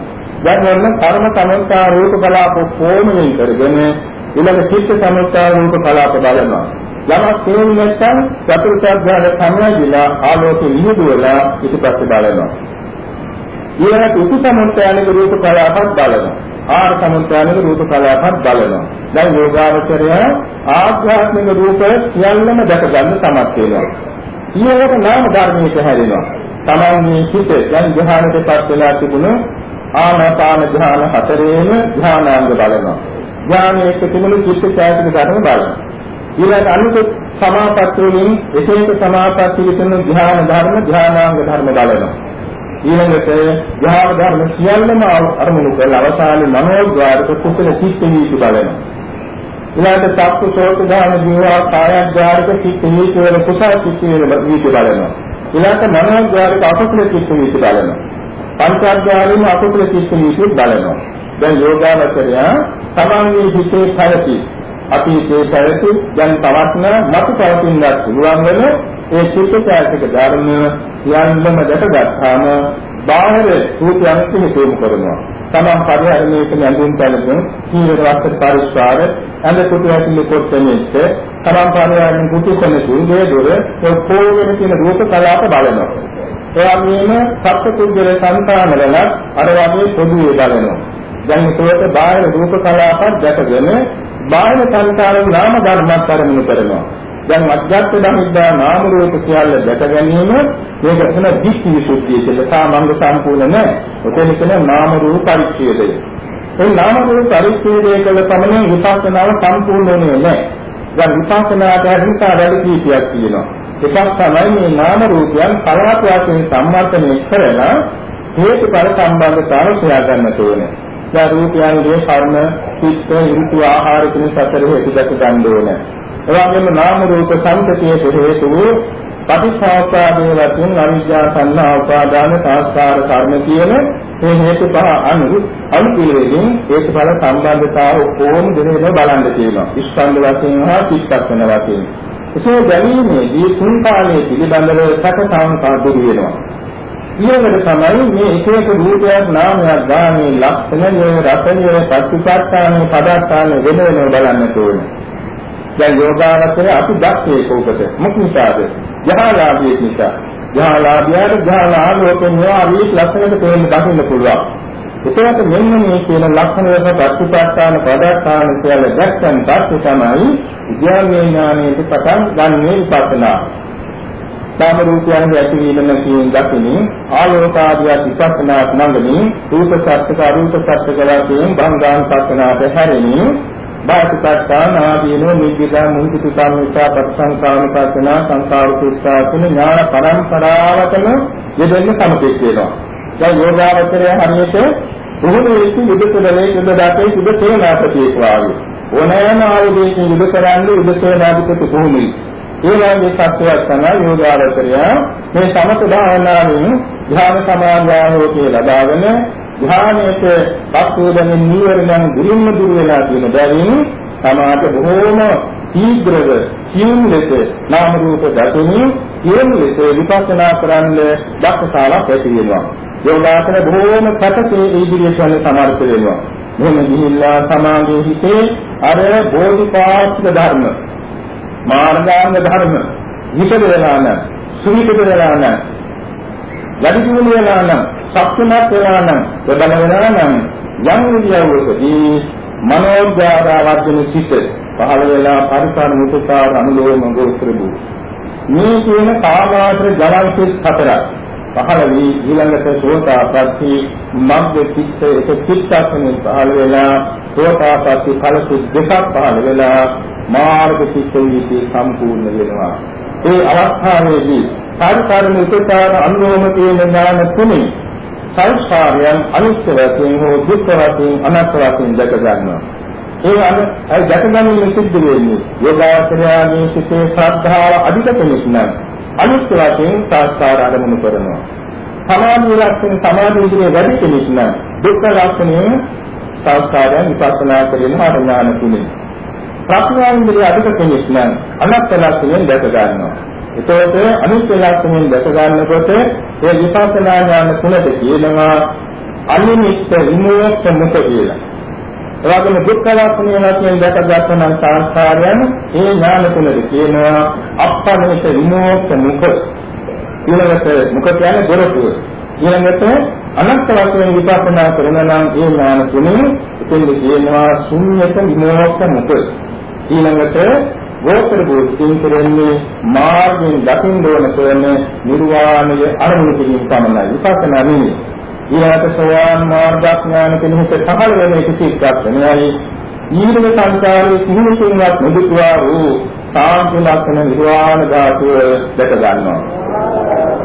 දැන් ඔන්න කර්ම සමස්තා රූප කලාප කොමෙන් කරගෙන ඊළඟ චිත්ත සමස්තා රූප කලාප බලනවා. යමක් තේරුම් නැත්නම් චතුර්ථ ඥාන සම්යදිලා ආලෝකෙ නිදුවලා ඊට පස්සේ බලනවා. ඊළඟ උපසමස්තයන්ගේ රූප කලාපත් බලනවා. ආර සමුත්‍රාණික රූප කලාපත් බලනවා. දැන් යෝගාවචරය ආධ්‍යාත්මික රූප සියල්ලම දැක ගන්න සමත් වෙනවා. ඊළඟට නාම ධර්මයක හැරෙනවා. තමන්ගේ හිත දැන් ධ්‍යානයටපත් වෙලා තිබුණ ආනාපාන ධ්‍යාන හතරේම ධ්‍යානාංග බලනවා. ධ්‍යානයේ තිබුණු චිත්ත චෛතසික ධර්ම බලනවා. ඊළඟ අනිත් සමාපatti වලින් එක එක සමාපatti විතර ධ්‍යාන ධර්ම ධ්‍යානාංග ධර්ම බලනවා. ඊළඟට ධ්‍යාන ධර්ම සියල්ලම අරමුණු කරලා අවසානයේ මනෝද්වාරක කුසල චිත්ත නීති බලනවා. ඊළඟට සත්තු සෝත ධාන ජීවා කායද්වාරක චිත්ත නීති වල කුසල චිත්ත නීති බලනවා. ඊළඟට මනෝද්වාරක අකුසල චිත්ත නීති බලනවා. පංචාද්වාරයෙන් අකුසල චිත්ත නීති බලනවා. දැන් යෝගාවචරය තමන්ගේ හිතේ පැවති අතීතයේ පැවති දැන් තවත්න මතු පවතිනක් පුළුවන් වෙන ඒ චිත්තචෛතසික ධර්ම යන්නම දැකගත්තාම බාහිර රූපයන් හිතේමු කරනවා. තමන් පරිහරණය කරන ඇඳුම් පැළඳුම්, සීල වස්ත්‍ර පරිස්කාර, අඳ කුටි ඇතුළේ කොට්ටෙනෙත්, තමන් පරිහරණය කුටි කොන සුන්දේ දොර, ඒ කෝවෙන කියන රූප කලාප බලනවා. ඒ වගේම සත්පුද්ගල සංකානවල අර වගේ පොදුවේ බලනවා. දැන් ඒකට බාහිර රූප කලාපක් දැකගෙන බාහිර සංකාරේ නාම ධර්මයක් අරමුණු කරනවා. දැන් අධ්‍යාත්ම ධර්මදා නාම රූප සියල්ල දැක ගැනීම මේක එන දික්ඛ විසුද්ධිය කියලා සාමංග සම්පූර්ණ නැහැ. ඔතන කියන නාම රූප පරිච්ඡේදය. ඒ නාම රූප පරිච්ඡේදය කළ පමණින් විපස්සනාව සම්පූර්ණ වෙන්නේ නැහැ. දැන් විපස්සනාට හිතා වැඩි කීපයක් තියෙනවා. එකක් තමයි මේ නාම රූපයන් කලාප වශයෙන් සම්වර්ධනය කරලා හේතුඵල සම්බන්ධතාව සොයා ගන්න ඕනේ. දැන් රූපයන්ගේ කර්ම, චිත්ත, ඍතු ආහාර කියන සතර හේතු දැක ගන්න ඕනේ. එවැගේම නාම රූප සංකතියේ හේතු වූ පටිච්චසමුප්පාදයේ වශයෙන් අවිද්‍යා සංනා උපාදාන සංස්කාර කර්ම කියන මේ හේතු පහ අනුරු අනුපිළිවෙලින් හේතුඵල සම්බන්ධතාව කොහොම දෙනෙම බලන්න තියෙනවා. ස්කන්ධ වශයෙන් හා චිත්තක්ෂණ වශයෙන්. එසේ දැනීමේදී තුන් කාලයේ පිළිබඳව සකසාන් දුරු වෙනවා. ඊළඟට තමයි මේ එක එක රූපයක් නාමයක් ගානේ ලක්ෂණය රසණය පටිච්චසමුප්පාදන පදාර්ථාන වෙන වෙනම බලන්න ඕනේ. දැන් යෝගාවචරය අපි දැක්කේ කෝකට මොකනිසාද? යහලාභයේ නිසා. යහලාභයට යහලාභයෙන් මේවා මේ ලක්ෂණයට තේරෙන්න දකින්න පුළුවන්. ඒකට මෙන්න මේ කියන ලක්ෂණ වල ප්‍රතිපත්තාන පදාර්ථාන කියලා දැක්කන් පස්සේ තමයි ඥානයේ ඥානයේ පටන් ගන්නේ විපස්සනා. නාම රූපයන්ගේ ඇතිවීම නැතිවීම දකිනින් ආලෝකාදිය විපස්සනාත් නඟමින් රූප සත්‍යක අරූප සත්‍යක වශයෙන් බංගාන් පස්සනාට හැරෙමින් බාහිකත්තාන ආදීනෝ නිබ්බිදා මුංකිත සම්මිතා පස්සංකානුපස්සන සංකාරුපිස්සා කියන ඥාන පරම්පරාවතම යෙදෙන්න සමතෙක් වෙනවා. දැන් යෝගාවචරය හරියට බොහෝ වෙච්ච යුද තුළේ යුද දාතේ යුද සේනාපතියෙක් වාගේ. ඕනෑම ආයුධයකින් යුද කරන්නේ යුද සේනාධිපති කොහොමද? ඒ වගේ සත්‍යයක් තමයි යෝගාවචරය. මේ සමත භාවනාවෙන් ධ්‍යාන සමාධියෝ කියලා ලබාගෙන ධ්‍යානයේ පක්ෂෝදෙන නීවරණන් දුරින්ම දුර වෙලා කියන බැවින් සමාත බොහෝම ශීඝ්‍රව සියුම් ලෙස නාම රූප දකිනින් සියුම් ලෙස විපස්සනා කරන්න දක්ෂතාවක් ඇති වෙනවා. යෝගාසන බොහෝම සැකසේ ඉදිරියට යන සමර්ථ වෙනවා. මෙහෙම ගිහිල්ලා සමාගයේ හිතේ අර බෝධිපාක්ෂික ධර්ම මාර්ගාංග ධර්ම විසද වෙලා නම් සුවිකද වෙලා නම් වැඩි දියුණු වෙලා නම් ශක්තිමත් වෙලා නම් ප්‍රබල වෙලා නම් යම් විදියවකදී මනෝද්වාරා වර්ධන සිට පහළ වෙලා පරිසර මුතුකාර අනුලෝම ගෝත්‍ර වූ මේ කියන කාමාශ්‍ර ජලන්තිස් හතරක් පහළ වී ඊළඟට සෝතාපට්ටි මග්ග චිත්ත එක චිත්තක්ෂණේ පහළ වෙලා සෝතාපට්ටි ඵල දෙකක් පහළ වෙලා මාර්ග චිත්ත වීති සම්පූර්ණ වෙනවා ඒ අවස්ථාවේදී කාර්යකාරණ උපකාර අනුලෝම කියන ඥාන තුනේ සංස්කාරයන් අනිත්‍ය වශයෙන් හෝ දුක්ඛ වශයෙන් අනාත්ම වශයෙන් දැක ගන්නවා. ඒ අන ඒ දැක ගැනීම සිද්ධ වෙන්නේ යෝගාචරයාගේ සිතේ ශ්‍රද්ධාව අධික කෙනෙක් නම් අනිත්‍ය වශයෙන් සංස්කාර අරමුණු කරනවා. සමාධි ලක්ෂණ සමාධි විදිහේ වැඩි කෙනෙක් නම් දුක්ඛ ලක්ෂණය සංස්කාරයන් විපස්සනා කරන ආඥාන තුනේ. ප්‍රඥාවෙන් අධික කෙනෙක් නම් අනාත්ම ලක්ෂණයෙන් දැක ගන්නවා. එතකොට අනිත්‍ය ලක්ෂණයෙන් දැක ගන්නකොට ඒ විපස්සනා ඥාන තුනට කියනවා අනිමිත්ත විමුක්ත මුඛ කියලා. එවැගේම දුක්ඛ ලක්ෂණය වශයෙන් දැකගත නම් සංස්කාරයන් ඒ ඥාන තුනට කියනවා අප්පනිත විමුක්ත මුඛ. ඊළඟට මුඛ කියන්නේ දොරටුව. ඊළඟට අනන්ත වශයෙන් විපස්සනා කරන නම් ඒ ඥාන තුනේ එතෙන්ද කියනවා ශුන්‍යත විමුක්ත මුඛ. ඊළඟට ගෝචර භූතයෙන් කරන්නේ මාර්ගයෙන් දකින්න ඕන කරන නිර්වාණය අරමුණු කිරීම පමණයි විපස්සනා නෙවෙයි. ඊළඟට සෝවාන් මාර්ගඥාන කෙනෙකුට පහළ වෙන එක චිත්තක්ෂණයයි. ඊළඟ සංසාරයේ සිහිනුසුන්වත් නොදුතුවා වූ සාන්ති ලක්ෂණ නිර්වාණ ධාතුව දැක ගන්නවා.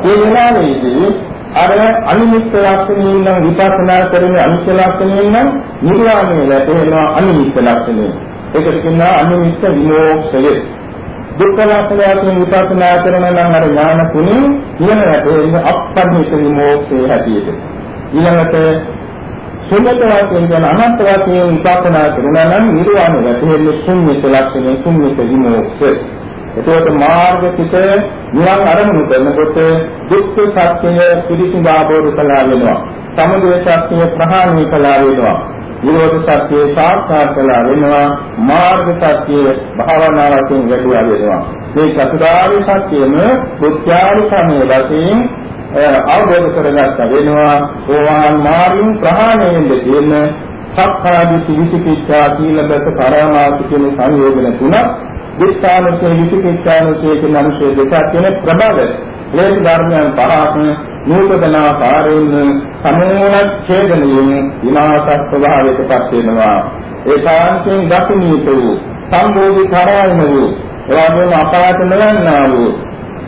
ඒ වෙනාවේදී අර අනිමිත්ත ලක්ෂණයෙන් නම් විපස්සනා කරන අනිත්‍ය ලක්ෂණයෙන් නම් නිර්වාණය ලැබෙනවා අනිමිත්ත ලක්ෂණයෙන්. ඒකට කියනවා අනිමිත්ත විමෝක්ෂය. දුක්ඛ ලක්ෂණයෙන් විපස්සනා කරන නම් අර ඥාන තුනේ ඊළඟට එන්නේ අප්පන්නිත විමෝක්ෂය හැටියට. ඊළඟට ශුන්‍යත වාක්‍යයෙන් කියන අනන්ත වාක්‍යයෙන් විපස්සනා කරන නම් නිර්වාණය වැටෙන්නේ ශුන්‍යත ලක්ෂණය ශුන්‍යත විමෝක්ෂය. එතකොට මාර්ග පිට නිවන් අරමුණු කරනකොට දුක්ඛ සත්‍යය පිළිසිඳ ආબોධ කළා වෙනවා. සමුදය සත්‍යය ප්‍රහාණය කළා වෙනවා. නිරෝධ සත්‍යය සාක්ෂාත් කළා වෙනවා මාර්ග සත්‍යය භාවනාවකින් වැඩිවා වෙනවා මේ චතුරාර්ය සත්‍යයම බුද්ධානුසමයේ වශයෙන් අවබෝධ කරගත්ත වෙනවා. සෝවාන් මාර්ගින් ප්‍රහාණය වෙන්න තියෙන සක්කාදිට්ඨි විචිකිච්ඡා සීලබත පරමාර්ථ කියන සංයෝජන තුනක් විස්ථානසේ විචිකිච්ඡානසේ කියන අනුශේ දෙකක් කියන ප්‍රබල ලේස ධර්මයන් පහක් නූපදනාකාරයෙන් සමෝණ ඡේදනයෙන් විනාශ ස්වභාවයකටපත් වෙනවා. ඒකාන්තයෙන් දකින්නට වූ සම්බෝධි කරායන වූ එවැගේම අපාත නොයන්නා වූ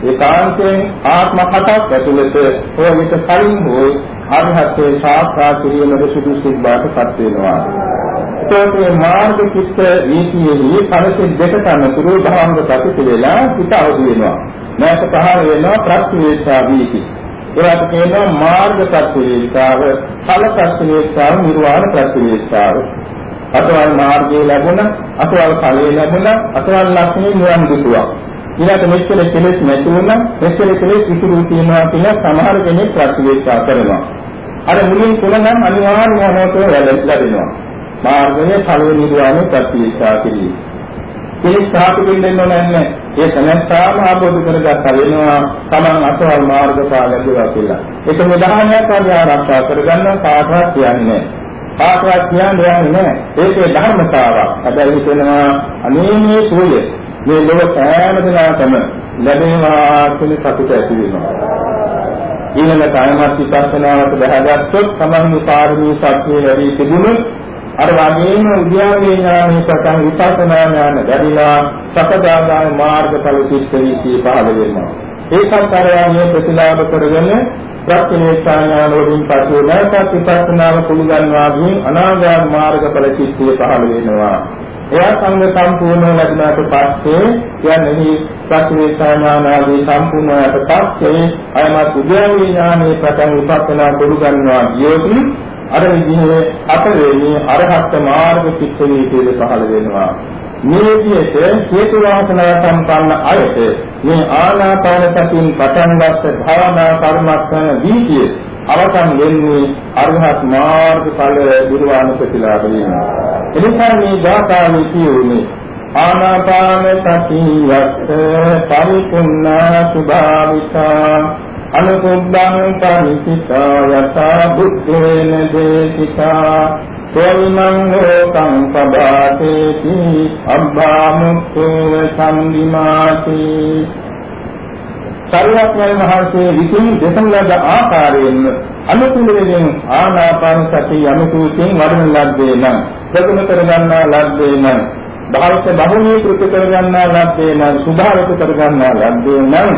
ඒකාන්තයෙන් ආත්ම හතක් ඇතුළත ඔය විත කලින් හෝ අරහතේ සාක්ෂාත් කිරීමේ සුදුසුක් බාටපත් වෙනවා. එතකොට මේ මාර්ග චිත්ත නීතියෙහි පරිසෙත් දෙක අතර භාංග ප්‍රතිපල වෙලා පිට අවදි වෙනවා. නැස පහළ වෙනවා ප්‍රතිවේක්ෂා වීති. ඒකට කියනවා මාර්ග ප්‍රතිවේක්ෂාව ඵල ප්‍රතිවේක්ෂාව නිර්වාණ ප්‍රතිවේක්ෂාව අතවල් මාර්ගයේ ලැබුණ අතවල් ඵලයේ ලැබුණ අතවල් ලක්ෂණේ නිවන් දුතුවක් ඊළඟ මෙච්චර කෙලෙස් නැති වුණා මෙච්චර කෙලෙස් ඉතුරු තියෙනවා කියලා සමහර කෙනෙක් ප්‍රතිවේක්ෂා කරනවා අර මුලින් තුන නම් අනිවාර්යම මොනවද ලැබෙනවා මාර්ගයේ ඵලයේ නිර්වාණය ප්‍රතිවේක්ෂා කිරීම කෙලෙස් සාපිටින් දෙන්න නැහැ. ඒ තනත්තාම ආબોධ කරගත්ත වෙනවා Taman අසවල් මාර්ග පාලකයවා කියලා. ඒක නිදානයක් වගේ ආරක්ෂා කරගන්න කාටවත් කියන්නේ කාටවත් කියන්නේ නැහැ. ඒකේ ධර්මතාවක්. හැබැයි හිතෙනවා අනේ මේ සෝය මේ ලෝක සෑම දිනකම ලැබෙනවා කියන සතුට ඇති වෙනවා. ඊළඟ කායමත් විපස්සනාවට බහගත්තොත් තමන්ගේ පාරමී ශක්තිය වැඩි තිබුණොත් අර වගේම උද්‍යාවේ ඥානයේ පටන් විපස්සනා ඥාන වැඩිලා සකදාගාම මාර්ගඵල චිත්ත වීතිය පහළ වෙනවා. ඒකත් අර යාමයේ ප්‍රතිලාභ කරගෙන ප්‍රඥේශා ඥාන වලින් පසු නැවත විපස්සනාව පුළුගන්වා දී අනාගාම මාර්ගඵල චිත්තය පහළ වෙනවා. එයා සංග සම්පූර්ණ ලැබුණාට පස්සේ කියන්නේ ප්‍රඥේශා ඥාන ආදී සම්පූර්ණයට පස්සේ අයමත් උද්‍යාවේ ඥානයේ පටන් විපස්සනා පුළුගන්වා ගියොත් අර විදිහේ අපරේණී අරහත් මාර්ග චිත්ත වීතිය පහළ වෙනවා. මේ විදිහට හේතු වාසනා සම්පන්න අයට මේ ආනාපාන සතියෙන් පටන් ගන්න භාවනා කර්මස්ථාන දීතිය අවසන් වෙන්නේ අරහත් මාර්ග ඵල දිරවාන ප්‍රතිලාභ වෙනවා. එනිසා මේ ධාතාවේ කියුනේ ආනාපාන සතියස්ස පරිපුන්නා සුභාවිතා අනුකුබ්බං පරිචිතා යථා බුද්ධේන දේශිතා තොල්මං ලෝකං පබාසේති අබ්බාමුක්ඛේව සම්දිමාති සර්වඥයන් වහන්සේ විසින් දෙසන ලද ආකාරයෙන් අනුකූලයෙන් ආනාපාන සතිය අනුකූලයෙන් වඩන ලද්දේ නම් ප්‍රගුණ කරගන්නා ලද්දේ නම් භාවිත බහුලීකృత කරගන්නා ලද්දේ නම් සුභාවිත කරගන්නා ලද්දේ නම්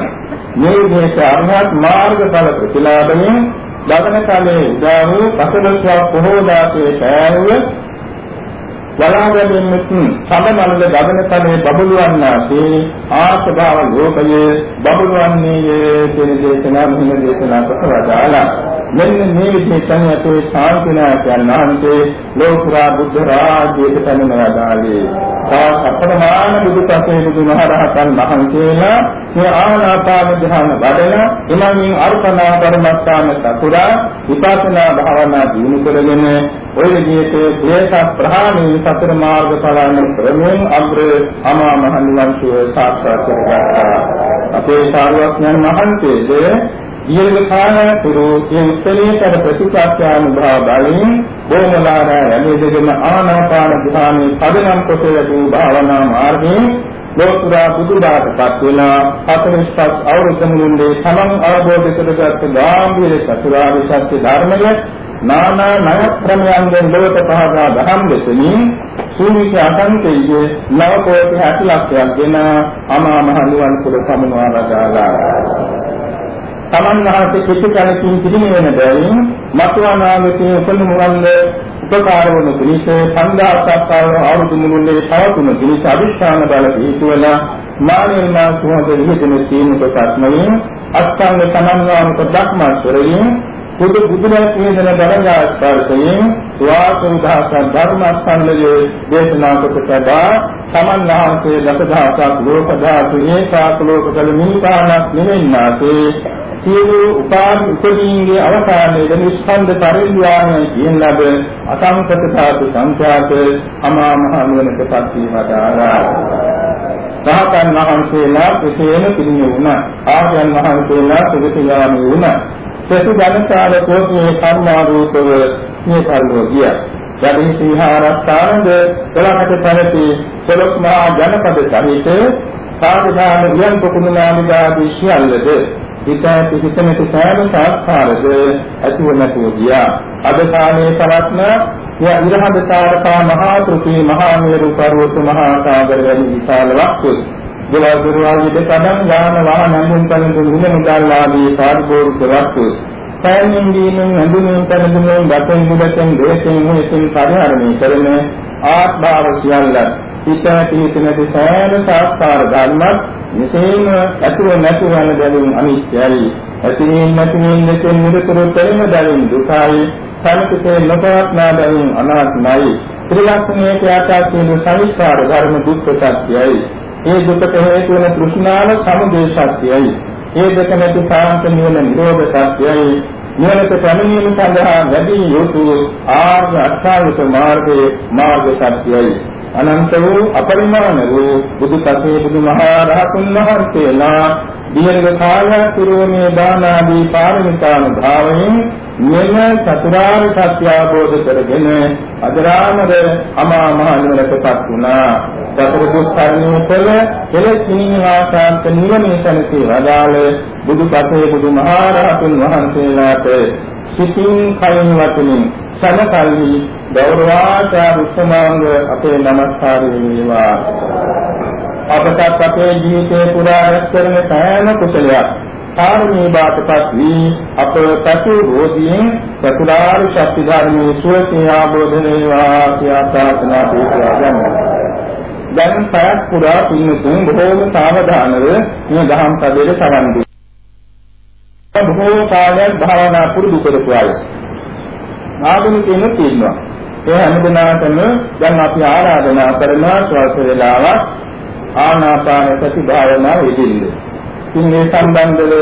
මේ විදිහට අරහත් මාර්ගඵල ප්‍රතිලාභයෙන් ලබන කාලයේ උදා වූ පසළොස්වක් පොහෝ දාසේ පෑරුව වලාගැදෙන්නත් සමනලද ගගන තලයේ බබළුවන්නාසේ ආස්භාව ලෝකයේ බබළුවන්නේය කියන දේශනා මෙහිම දේශනා කරවදාලා මෙන්න මේ විදිහට තමයි ශාන්තිනායකයන් වහන්සේ ලෝකුරා බුද්ධ රාජ්‍යයට පැමිණවදාලේ. තා අපරමාන බුදුපසේ බුදුමහරහතන් වහන්සේලා මේ ආනාපාන ධ්‍යාන වඩන එමන්ින් අර්පණා කර්මස්ථාන සතුරා විපස්සනා භාවනා දිනු කරගෙන ඔය විදිහට ක්ලේශ ප්‍රහාණය සතර මාර්ග ඵලයන් ක්‍රමයෙන් අග්‍ර අමා මහ නිවන් සුව සාක්ෂාත් කරගත්තා. අපේ සාරවත්යන් වහන්සේද දීර්ඝ කාලයක් තුරු ඒ උත්තරීතර ප්‍රතිපත්‍යානුභව බලයෙන් බොමලාරා යමෙදගෙන ආනාපාන ධ්‍යානයේ පදනම් කොට ලැබූ භාවනා මාර්ගයෙන් ලෝතුරා බුදුදාටපත් වෙලා හතරස්පස් අවුරුද්ද මුළුල්ලේ තමන් අවබෝධ කරගත් ගාම්භීර චතුරාර්ය සත්‍ය ධර්මය නානා ණය ක්‍රමයන්ගෙන් ලෝක පහදා දහම් දෙසමින් සූවිසි අසංකේයයේ නව කෝටි 60 ලක්ෂයක් දෙන අමා මහ නිවන් පුර සමුනවා වදාලා තමන් වහන්සේ කිසි කෙනෙකුන් පිළිමෙන බැවින් මතුවනාගතේ උපනුමරන්ද උපකාර වන පිළිස 5000ක් අවුරුදු මුළුල්ලේ පවතුන පිළිස අදිෂ්ඨාන බල හේතුවල මානෙල් මා සුවඳ විහිදෙන සීන කොටස්මයෙන් අස්තංග සමන්වාමක ධක්මස්වරයෙන් බුදු බුදුරජාණන් වහන්සේ දරංගා ස්පර්ශයෙන් වාසුදාස ධර්මස්කන්ධයේ දේශනා කොට තබා තමන් වහන්සේ දසදහසක් ලෝක ධාතු ඒකාක ලෝක කල මිනිකානක් නෙවෙන්නාසේ සියලු උපාදි උපදීන්ගේ අවසානයේ වෙන ස්කන්ධ පරිඥානය කියන ලබ අසංකත සාතු සංඛ්‍යාත අමා මහ නිවනටපත් වීමට ආරා. රහතන් වහන්සේලා කෙසේම පිළිණු වුණා. ආර්යයන් වහන්සේලා සුගතිගාමී වුණා. සසු ජනතාව කෝපයේ කර්මාරූපව මේ කල්ලෝ ගියා. යදින් සීහාරස්ථානද එලකට පැවති සලොක් මහා ජනපද සහිත සාධාරණ වියන් පොකුණු නාමිකාදී සියල්ලද හිත ඇති හිත නැති සෑම සංස්කාරද ඇතිව නැතුව ගියා. අද කාලයේ පවත්න ඉරහඳ තාරකා මහා ත්‍ෘති මහා මේරු පර්වත මහා සාගර වැනි විශාල වස්තු දෙවල් දුරවාගේ දෙකඩම් යාන වාහන අඳුන් කලින් දුන්න මුදල්ලාදී පාරිභෝගික වස්තු සෑමෙන් දීමෙන් හඳුන්වන තරමුනේ ගතෙන් දුබතෙන් දේශෙන් මොහොතින් පරිහරණය කරන ආත්මාව සියල්ල හිත ඇති හිත නැති සෑම සාස්කාර ධර්මත් මෙසේම ඇතුව නැති වන බැවින් අනිත්‍යයි. ඇතිවීම නැතිවීම දෙකෙන් නිරතුරු පෙරෙන බැවින් දුකයි. සංකතේ නොපවත්නා බැවින් අනාත්මයි. ත්‍රිලක්ෂණයේ ආකාශයේ සංස්කාර ධර්ම දුක්ඛ සත්‍යයි. ඒ දුකට හේතු වන තෘෂ්ණාව සමුදය සත්‍යයි. ඒ දෙක නැති සාන්ත නිවන නිරෝධ සත්‍යයි. නිවනට පැමිණීම සඳහා වැඩි යුතු ආර්ය අෂ්ටාංගික මාර්ගයේ මාර්ග සත්‍යයි. අනන්ත වූ අපරිමාණ වූ බුදු සසුනේ බුදුමහා රහතුන් වහන්සේලා දීර්ඝ කාලයක් පුරෝමේ දාන ආදී පාරමිතාන භාවයෙන් මෙන්න චතුරාර්ය සත්‍ය අවබෝධ කරගෙන අදරාමද අමා මහ නිවනටපත් වුණා. සතර දුක්ඛර්ණය කළ කෙලෙස් නිවාසාන්ත නිවනේ සැනසී වදාළ බුදුපතේ බුදුමහරහතුන් වහන්සේලාට සිතින් කයින් වතුනින් සමකල්හි ගෞරවාචාර උත්තමාංග අපේ নমස්කාර වේවා. අපට අපේ ජීවිතේ පුරා රැස් කරන සෑම කුසලයක් කාර්මී බාටපත් වී අප පැතු රෝධියෙන් චතුරාර්ය සත්‍ය ධර්මයේ සුවසේ ආબોධ වේවා කියා ප්‍රාර්ථනා පිටුවා ගන්නවා දැන් පැයක් පුරා පින්තුන් බොහෝම සාවධානව මේ දහම් පදයේ සවන් දී බොහෝ කාලයක් භාවනා පුරුදු කරපු අය. ආධුනිකයන් තියෙනවා. ඒ හැමදෙනාටම දැන් අපි ආරාධනා කරනවා ස්වල්ප වේලාවක් ආනාපාන සති භාවනාව යෙදෙන්න. ඉතින් මේ සම්බන්ධව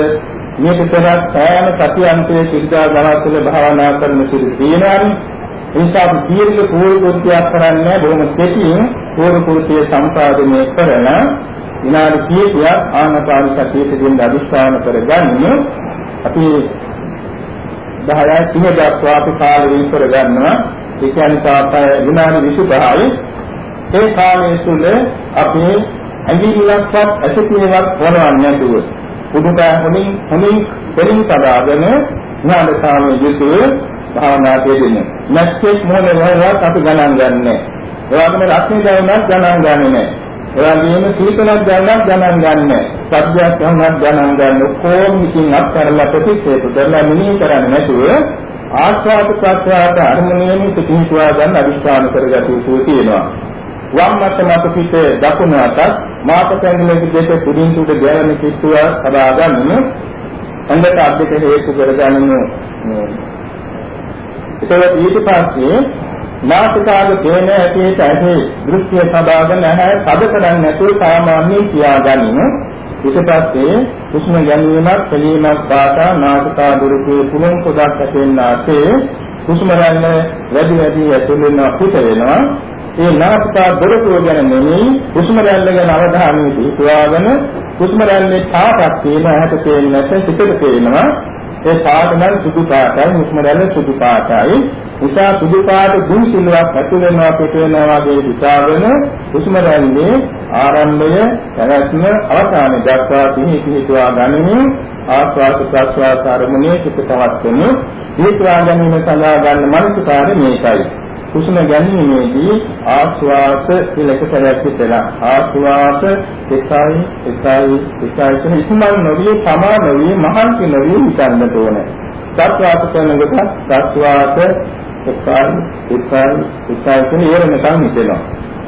මේක පෙරත් සෑම සතියන්තයේ සිතා දවස්වල භාවනා කරන සිට තියෙනවානේ. ඒ නිසා දීර්ඝ පූර්ව කෘත්‍යයක් කරන්නේ බොහොම කෙටියෙන් පූර්ව කෘත්‍ය සම්පාදනය කරන විනාඩි 30ක් ආනාපාන සතියේ දෙන්න අදිස්ථාන කරගන්න අපි 10යි 30 දක්වා අපි කාලය වෙන් කර ගන්නවා ඒ කියන්නේ තාපය විනාඩි 25යි ඒ කාලය තුල අපි ඇඟිල්ලක්වත් ඇසිතිනවත් වරවන්නේ නැතුව උඩට හොමින් හොමින් පෙරින් සදාගෙන ඥානසාමයේ යුතුව භාවනා දෙන්නේ. නැත්නම් මොනේ වහවත් අපි ගණන් ගන්නෑ. ඒ වගේම රත්නේ දැනුමක් ගණන් ගන්නේ නැහැ. ඒ වගේම සීතලක් දැනුමක් ගණන් ගන්නෑ. සබ්ජයක් දැනුමක් ගණන් ගන්න කොහොම ඉතින් අත්හැරලා ප්‍රතික්ෂේප කරලා මෙනෙහි කරන්නේ නැතුව ආස්වාද ප්‍රත්‍යාත අරමුණේම පිහිටුවා ගන්න අදිස්ථාන කරගත යුතු තියෙනවා. වම් අත මත පිට දකුණු අතත් මාපත ඇඟිලි දෙක පුඩින් උඩ ගැලෙන කිට්ටුව සබා ගන්න හොඳට අධික හේතු කරගන්න ඒකවත් ඊට පස්සේ නාසිකාග තේන ඇටේට ඇටේ දෘෂ්ටිය සබාගෙන නැහැ සබ කරන්නේ නැතුව සාමාන්‍යයෙන් කියාගනිමු. ඊට පස්සේ හුස්ම ගැනීමක් පිළීමක් පාසා නාසිකා දුරුකේ පුලුම් පොදක් ඇතෙන්නාසේ හුස්ම ගන්න වැඩි වැඩි ඇතුළු වෙනවා පිට වෙනවා. ඒ නාසිකා දොරටුව ගැන නෙමෙයි හුස්ම රැල්ල ගැන අවධානය යොමුවාගෙන හුස්ම රැල්ලේ පාටක් තියෙන හැට පේන්නේ නැත්නම් පිටට පේනවා. ඒ පාට නම් සුදු පාටයි හුස්ම රැල්ල සුදු පාටයි. නිසා සුදු පාට දුන් සිල්ලක් ඇතුල් වෙනවා පිට වෙනවා වගේ හිතාගෙන හුස්ම රැල්ලේ ආරම්භය පැවැත්ම අවසානය දක්වා පිහි පිහිටුවා ගනිමින් ආස්වාද ප්‍රස්වාස අරමුණේ සිත පවත්වනු පිහිටුවා ගැනීම සඳහා ගන්න මනසකාරය මේකයි. හුස්ම ගැනීමේදී ආස්වාස කියලා එක සැරයක් හිතලා ආස්වාස එකයි එකයි එකයි කියන ඉක්මන් නොවිය තමා නොවිය මහන්සි නොවිය හිතන්නට ඕනේ. සත්වාස කරනකොට සත්වාස එකයි එකයි එකයි කියන ඉවරනකම් හිතෙනවා.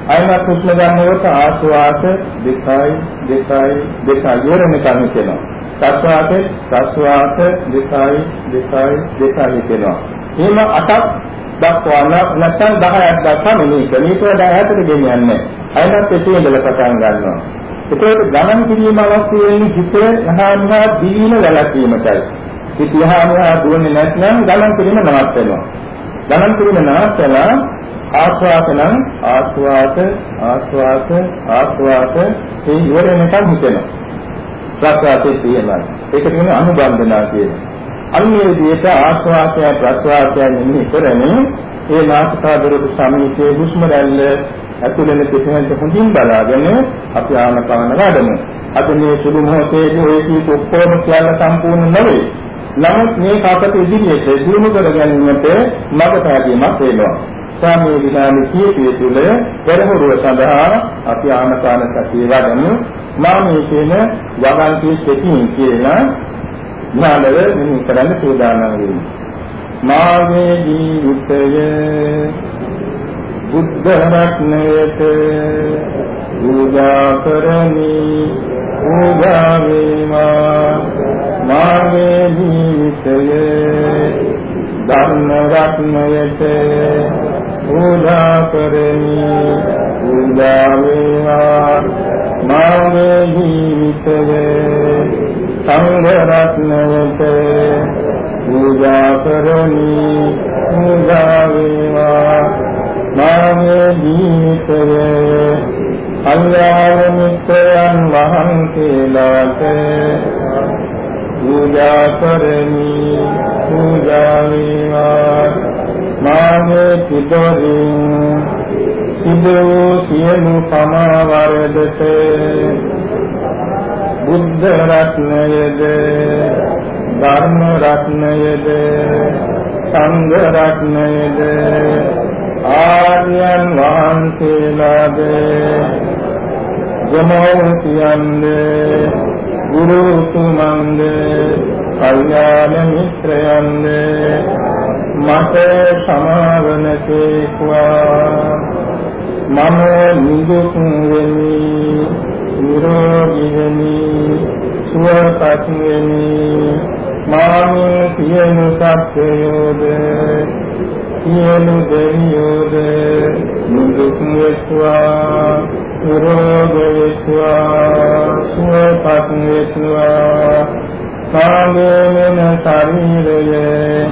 අයමත් හුස්ම ගන්නකොට ආස්වාස දෙකයි දෙකයි දෙකයි ඉවරනකම් හිතෙනවා. සත්වාස සත්වාස දෙකයි දෙකයි දෙකයි හිතෙනවා. එහෙම අටක් දක්වා නැත්නම් 10ක් දක්වා මෙනෙහි කරන. ඊට වඩා ඈතට ගෙනියන්නේ. අයනත් එතේ ඉඳලා පටන් ගන්නවා. ඒකෝට ගණන් කිරීම අවශ්‍ය වෙන්නේ හිතේ යහමහා දීන වැළකීමටයි. හිත යහමහා දුවන්නේ නැත්නම් ගණන් කිරීම නවත්වනවා. ගණන් කිරීම නවත්තලා ආස්වාසනම් ආස්වාස ආස්වාස ආස්වාස ඒ ඉවරෙනකම් හිතෙනවා. ප්‍රසආතේ තියෙනවා. ඒකට කියන්නේ අනුබන්ධනා කියනවා. අන්නේ විදිහට ආශ්වාසය ප්‍රශ්වාසය නිමිති කරමින් ඒ නාසිකාග්‍රේ සමීපයේ හුස්ම රැල්ල ඇතුළෙන පිටවෙන්ට හොඳින් බලාගෙන අපි ආනපාන වඩමු. අද මේ සුළු මොහොතේදී ඔය කීප ඔක්කොම කියන්න සම්පූර්ණ නෙවෙයි. නමුත් මේ කාපත ඉදිරියට දිනු කර ගැනීමට මඟ පැහැදීමක් වෙනවා. ස්වාමී විනාඩි කීපය තුළ පෙරහුරුව සඳහා අපි ආනපාන සතිය වඩමු. මා මේ කියන වගන්ති සිටින් කියලා ඥානව මෙහි කරන්න සූදානම් වෙන්නේ. මාගේ ජීවිතය බුද්ධ රත්නයට පූජා කරමි. පූජා වේවා මාගේ ජීවිතය ධර්ම රත්නයට පූජා කරමි. පූජා වේවා මාගේ ජීවිතය සංඝ රත්නයට පූජා කරමි. පූජා වේවා. මාගේ ජීවිතයේ කල්යාණ මිත්‍රයන් වහන්සේලාට පූජා කරමි. පූජා වේවා. මාගේ පිටරින් සිදු වූ සියලු පමා වරදට බුද්ධ රත්නයද ධර්ම රත්නයද සංඝ රත්නයද ආර්යයන් වහන්සේලාද ගමෝතියන්ද ගුරු තුමන්ද කල්යාණ මිත්‍රයන්ද මට සමාවන සේක්වා. මම නිදුක් වෙමි. නිරෝගී වෙමි සුවපත් වෙමි මාමේ සියලු සත්‍යයෝද සියලු දෙවියෝද නිදුක් වෙත්වා නිරෝගී වෙත්වා සුවපත් වෙත්වා. කාමේන ශරීරයේ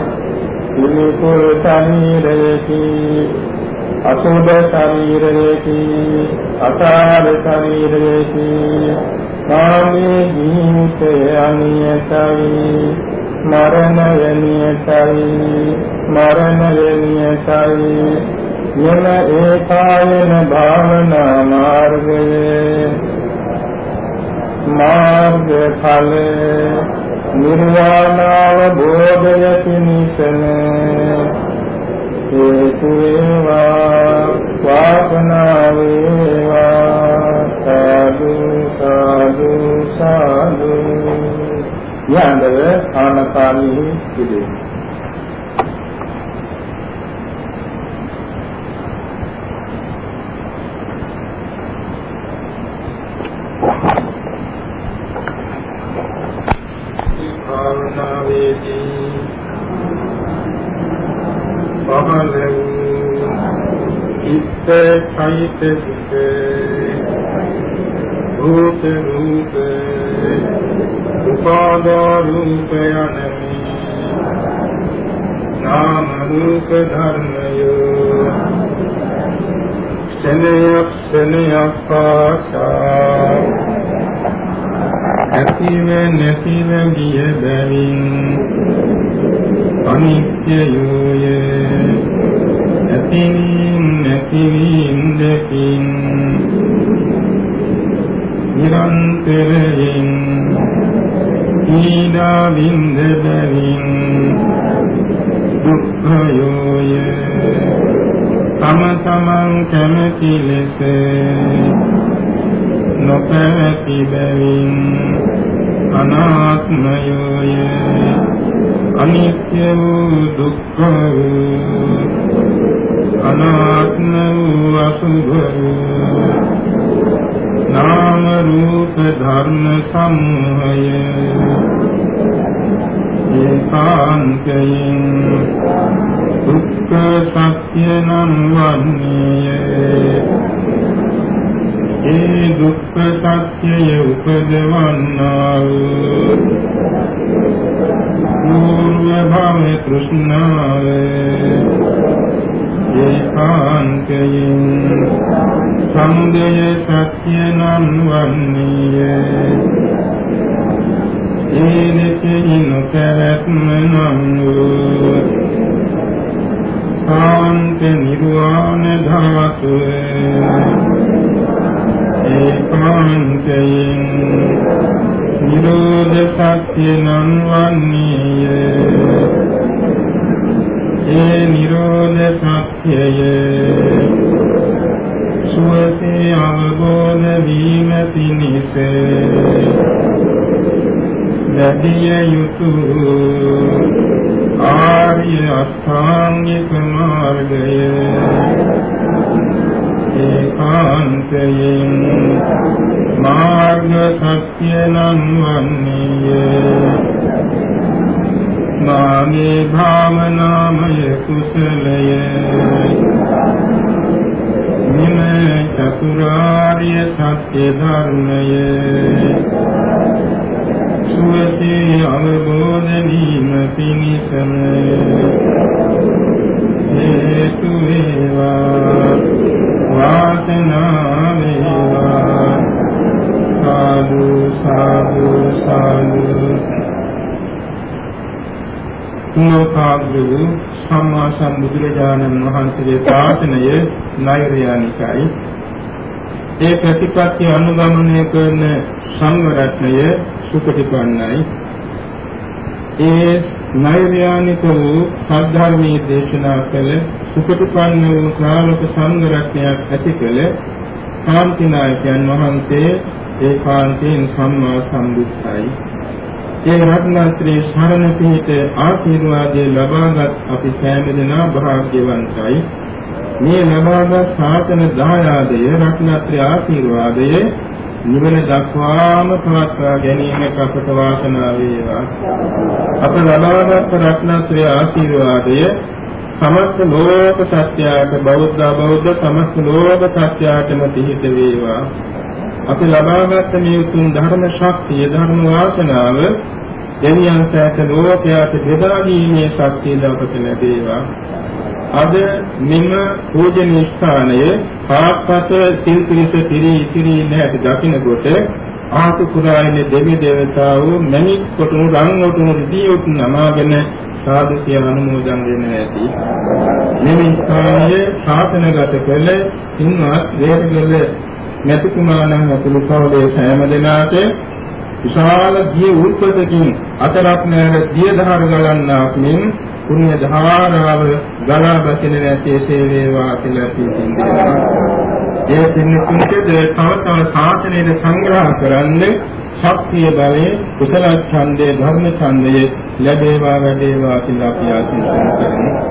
පිළිකුල් ශරීරයේති අසුභ ශරීරයේති අසාර ශරීරයේති කාමේ ජීවිතය අනියතයි මරණය නියතයි මරණය නියතයි යන ඒකායන භාවනා මාර්ගයේ මාර්ග ඵලයේ නිර්වාණාව බෝධය පිණිසම හේතු වේවා වාසනාව වේවා සාදු සාදු සාදු යන්දව ආනපානී සිදුවේ චෛතසික රූප රූප උපාදා රූප යනමි නාම රූප ධර්මය සනයක් සනයක් පාසා ඇතිව නැතිව ගිය බැවින් අනිත්‍යයෝය. ඇතිවීම නැතිවීම දෙකින් නිරන්තරයෙන් ඊදා වින්ද බැවින් දුක්ඛයෝය. තම තමන් කැමති ලෙස නොපැවති බැවින් අනාත්මයෝය. අනිත්‍ය වූ දුක්ඛ වූ අනාත්ම වූ අසුභ වූ නාම රූප ධර්ම සමූහය ඒකාන්තයෙන් දුක්ඛ සත්‍ය නම් වන්නේය ඒ දුක්ඛ සත්‍යය උපදවන්නා වූ පූර්ව භව තෘෂ්ණාව ඒකාන්තයෙන් සමුදය සත්‍ය නම් වන්නේය. ඒ දෙකෙහි නොපැවැත්ම නම් වූ සාන්ත නිර්වාණ ධාතුවේ ඒකාන්තයෙන් නිරෝධ සත්‍ය නම් වන්නේය ඒ නිරෝධ සත්‍යය සුවසේ අවබෝධ වීම පිණිස ලැබිය යුතු ආර්ය අෂ්ටාංගික මාර්ගය ඒකාන්තයෙන් මාර්ග සත්‍ය නම් වන්නේය මාගේ භාවනාමය කුසලය. නිම චතුරාර්ය සත්‍ය ධර්මය. සුවසේ අවබෝධ වීම පිණිසම හේතු වේවා. වාසනා වේවා සාදු සාදු සාදු තුනෝකාග්‍ර වූ සම්මා සම්බුදුරජාණන් වහන්සේගේ ශාසනය නෛර්යානිකයි. ඒ ප්‍රතිපත්ති අනුගමනය කරන සංවරත්නය සුපටිපන්නයි. ඒ නෛර්යානික වූ සද්ධර්මයේ දේශනා කළ සුපටිපන්න වූ ශ්‍රාවක සංඝරත්නයක් ඇති කළ කාන්තිනායකයන් වහන්සේ ඒකාන්තයෙන් සම්මා සම්බුද්ධයි. ඒ රත්නත්‍රේ ශරණ පිහිට ආශිර්වාදයේ ලබාගත් අපි සෑම දෙනා භාග්‍යවන්තයි. මේ ලබාගත් ශාසන දායාදය රත්නත්‍රේ ආශිර්වාදය නිවන දක්වාම පවත්වා ගැනීමට අපට වාසනාව වේවා. අප ලබාගත් රත්නත්‍රේ ආශිර්වාදය සමස්ත ලෝක සත්‍යයට බෞද්ධ බෞද්ධ සමස්ත ලෝක සත්‍යයටම පිහිට වේවා. අපි ලබාගත් මේ උතුම් ධර්ම ශක්තිය ධර්ම වාසනාව දෙවියන්ට ලෝකයට බෙදා දීමේ ශක්තිය අපට ලැබේවා. අද මෙම පූජනීය ස්ථානයේ පාත්පත සිල් පිළිස පිරී ඉතිරි නැති දකින්නකොට ආතු කුරායනේ දෙවි දේවතාවෝ මණික් කොටුණු රන් කොටුණු දී උතුම් නමාගෙන සාදු කියන අනුමෝදන් වෙන ඇති. මෙම ස්ථානයේ ශාසනගත කළ සින්වත් වේදගල මෙතුමාණන් ඇතුළු කවදේ සෑම දෙනාට විශාල දිය උල්පතකින් අතරක් නැර දිය දහර ගලන්නාක් මෙන් පුණ්‍ය ධාරාව ගලා බසින නැතේසේ වේවා කියලා පිටින්දෙනවා. ඒ පින්තුන්ට තව තව ශාසනයේ සංග්‍රහ කරන්නේ ශක්තිය බලයේ කුසල ඡන්දේ ධර්ම ඡන්දේ ලැබේවා වැඩේවා කියලා අපි ආශිර්වාද කරනවා.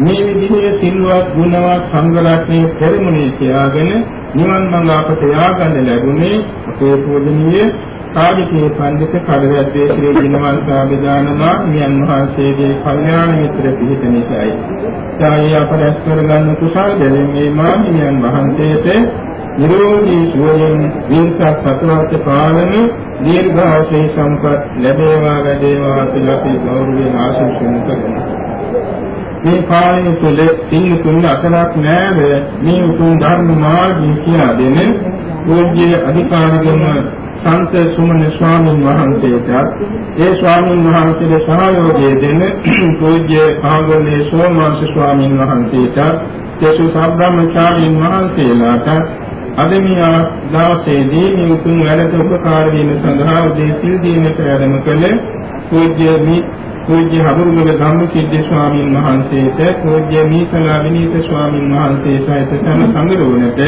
මේ විදිහේ සිල්වත් ගුණවත් සංඝ රත්නයේ පෙරමුණේ තියාගෙන නිවන් මඟ අපට යාගන්න ලැබුණේ අපේ පූජනීය සාධිකේ පඬිත කඩවැද්දේ ශ්‍රී දිනවංශ ආභිදානමා මියන් වහන්සේගේ කල්යාණ මිත්‍ර පිහිට නිසායි. ඡායේ අපරස් කරගන්න කුසල් දෙලින් මේ මාහිමියන් වහන්සේට නිරෝගී සුවයෙන් වින්සත් සතුරාර්ථ පාලන දීර්ඝාසී සම්පත් ලැබේවා වැඩේවා කියලා අපි ගෞරවයෙන් ආශිර්වාද කරනවා. මේ කාලය තුළ සිල් තුන අතරක් නෑද මේ උතුම් ධර්ම මාර්ගය කියලා දෙන පූජ්‍ය අධිකාරිගම සංත සුමන ස්වාමීන් වහන්සේට ඒ ස්වාමීන් වහන්සේගේ සහයෝගය දෙන පූජ්‍ය කාගලේ සෝමාංශ ස්වාමීන් වහන්සේට තේසු සම්බ්‍රාහ්මචාරීන් වහන්සේලාට අද මේ දවසේදී මේ උතුම් වැඩට උපකාර වීම සඳහා උදේ සිල් දීමට වැඩම කළ පූජ්‍ය පූජ්‍ය හමුරුගල ධම්මසිද්ධ ස්වාමීන් වහන්සේට පූජ්‍ය මීසලා විනීත ස්වාමීන් වහන්සේ සහිත සම සංගරුවනට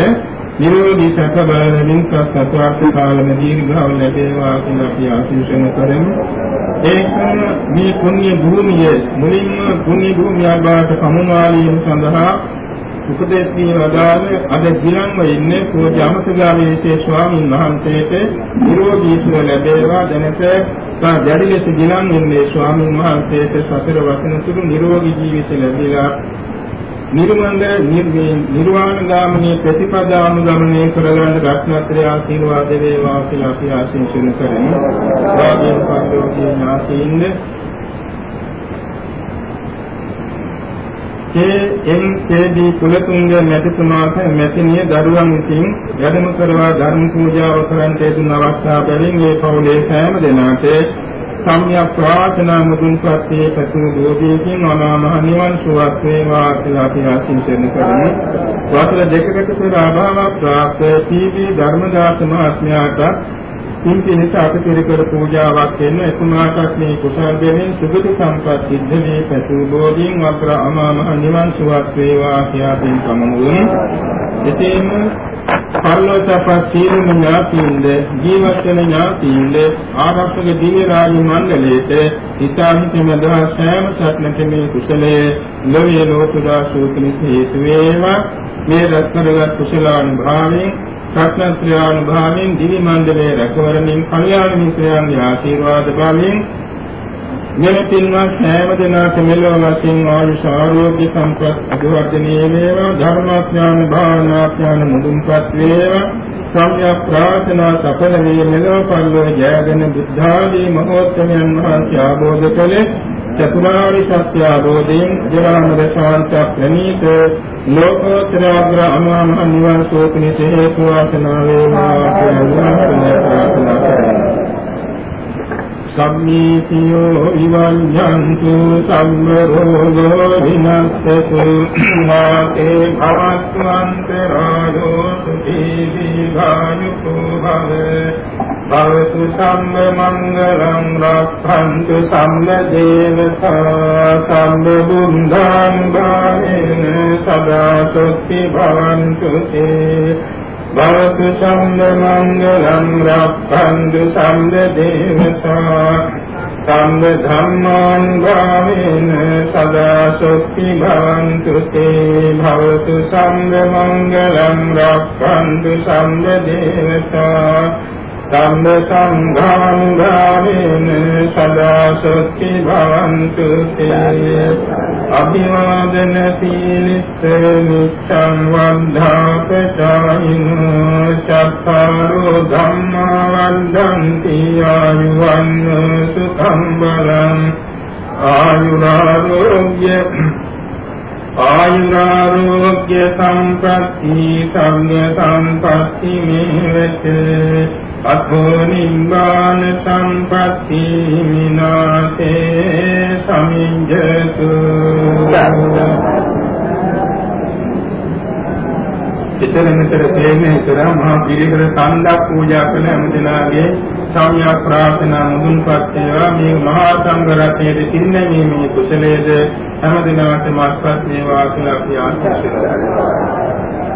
නිරෝධී සැප බලමින් සත්වාර්ථ කාලම දීර්ඝව ලැබේවා කියලා අපි ආශිර්වාද කරමු. ඒකම මේ පුණ්‍ය භූමිය මුලින්ම පුණ්‍ය භූමිය ආකාරයට පමුණවාලීම සඳහා උපදේශ දී වදාළ අද ගිලන්ව ඉන්නේ පූජ්‍ය අමතගාමී ස්වාමීන් වහන්සේට නිරෝධී සුව ලැබේවා දැනට තා දැඩි ලෙස ගිලන් ඉන්නේ ස්වාමීන් වහන්සේට සතර වසන තුරු නිරෝගී ජීවිත ලැබිලා නිර්මංග නිර්වාණ ගාමිනී ප්‍රතිපදානුගමනය කරගන්න රත්නත්‍රය ආශිර්වාද වේවා කියලා අපි ආශිර්වාද කරමු. වාග්යෙන් පරිලෝකීය ඥාතීන්ද KMKD කුලතුංග මැතිතුමාට මැතිණිය දරුවන් විසින් වැඩම කරවා ධර්ම පූජාව කරන්නට යෙදුන අවස්ථාව බැවින් මේ පවුලේ සෑම දෙනාට සම්‍යක් ප්‍රාර්ථනා මුදුන්පත් වේ පසු දෝදීකින් අනාමහ නිවන් සුවක් වේවා කියලා අපි ආශිර්වාද කරමු. වසර දෙකකට පෙර ආභාව ප්‍රාප්ත සීවි ධර්මදාස මහත්මයාට පින්තිනිස අපිරිකර පූජාවක් වෙන එතුමාටත් මේ කුසල් දෙමින් සුගති සම්පත් සිද්ධ මේ පැතු බෝධීන් වග්‍ර අමාමහ නිවන් සුවක් වේවා කියා පින් සමමුලින් එසේම පරලෝකප සීලම ඥාතියින්ද ජීවත් වෙන ඥාතියින්ද ආරක්ෂක දිව්‍ය රාජ මණ්ඩලයට හිතාහිත මදවා සෑම සත්නක මේ කුසලයේ ලෝයේ ලෝතුරා සූතිනිස හේතු වේවා. මේ රැස් කරගත් කුසලානුභාවයෙන් රත්නත්‍රානුභාවයෙන් දිවි මණ්ඩලයේ රැකවරණින් කල්යාණ මිත්‍රයන්ගේ ආශිර්වාද බලයෙන් මෙලෙසින්වත් සෑම දිනක මෙලොව වශයෙන් ආයුෂ ආරෝග්‍ය සම්පත් අධවර්ධනීය වේවා ධර්මාඥාන භාවනාඥාන මුදුන්පත් වේවා සම්‍යක් ප්‍රාර්ථනා සඵල වේ මෙලොව පරිලෝක ජයගෙන බුද්ධාදී මහෝත්තමයන් වහන්සේ ආબોධ කළේ චතුරාර්ය සත්‍ය අවබෝධයෙන් ජීවන දශාන්ත ප්‍රණීත ලෝකෝත්තර අග්‍ර අමාමහ නිවන් සෝපනි හේතු වාසනා වේවා කියලා ප්‍රාර්ථනා කරනවා. සම්මීතියෝ විවඤ්ඤන්තු සම්ම රෝගෝ විනස්සතු මාතේ භවත්වන්තරායෝ සුඛී දීඝායුකෝ භවේ භවතු සම්ම මංගලං රක්ඛන්තු සම්ම දේවතා සම්ම බුද්ධං භාවේන සදා සොත්ති භවන්තු තේ භවතු සම්ද මංගලං රක්ඛන්තු සම්ද දේවතා සම්ද ධම්මාන් භාවේන සදා සොත්ති භවන්තු තේ. භවතු සම්ද මංගලං රක්ඛන්තු සම්ද දේවතා ධම්ම සංඝං ගාමේන සදා සොත්ති භවන්තු තේ අභිවාදන සීලිස්ස නිච්ඡං වද්ධාපචායින චත්තාරෝ ධම්මා වන්දන්ති ආයුවන් සුඛං බලං ආයුරාෝග්‍ය ආයුරාෝග්‍ය සම්පත්‍ති සංඝ සම්පත්‍ති මේවතේ අතෝ නිබ්බාන සම්පatti මිනාතේ සමිඤ්ජතු ඊතර මෙතර තේන්නේ ඊතර මහා පිළිකර සම්දක් පූජා කළ හැමදෙනාගේ සම්‍යක් ප්‍රාර්ථනා මුදුන්පත් වේවා. මේ මහා සංඝ රත්නයේ තින්නේ මේ කුසලයේද හැමදෙනාටම අත්පත් වේවා කියලා අපි ආශිර්වාද කරනවා.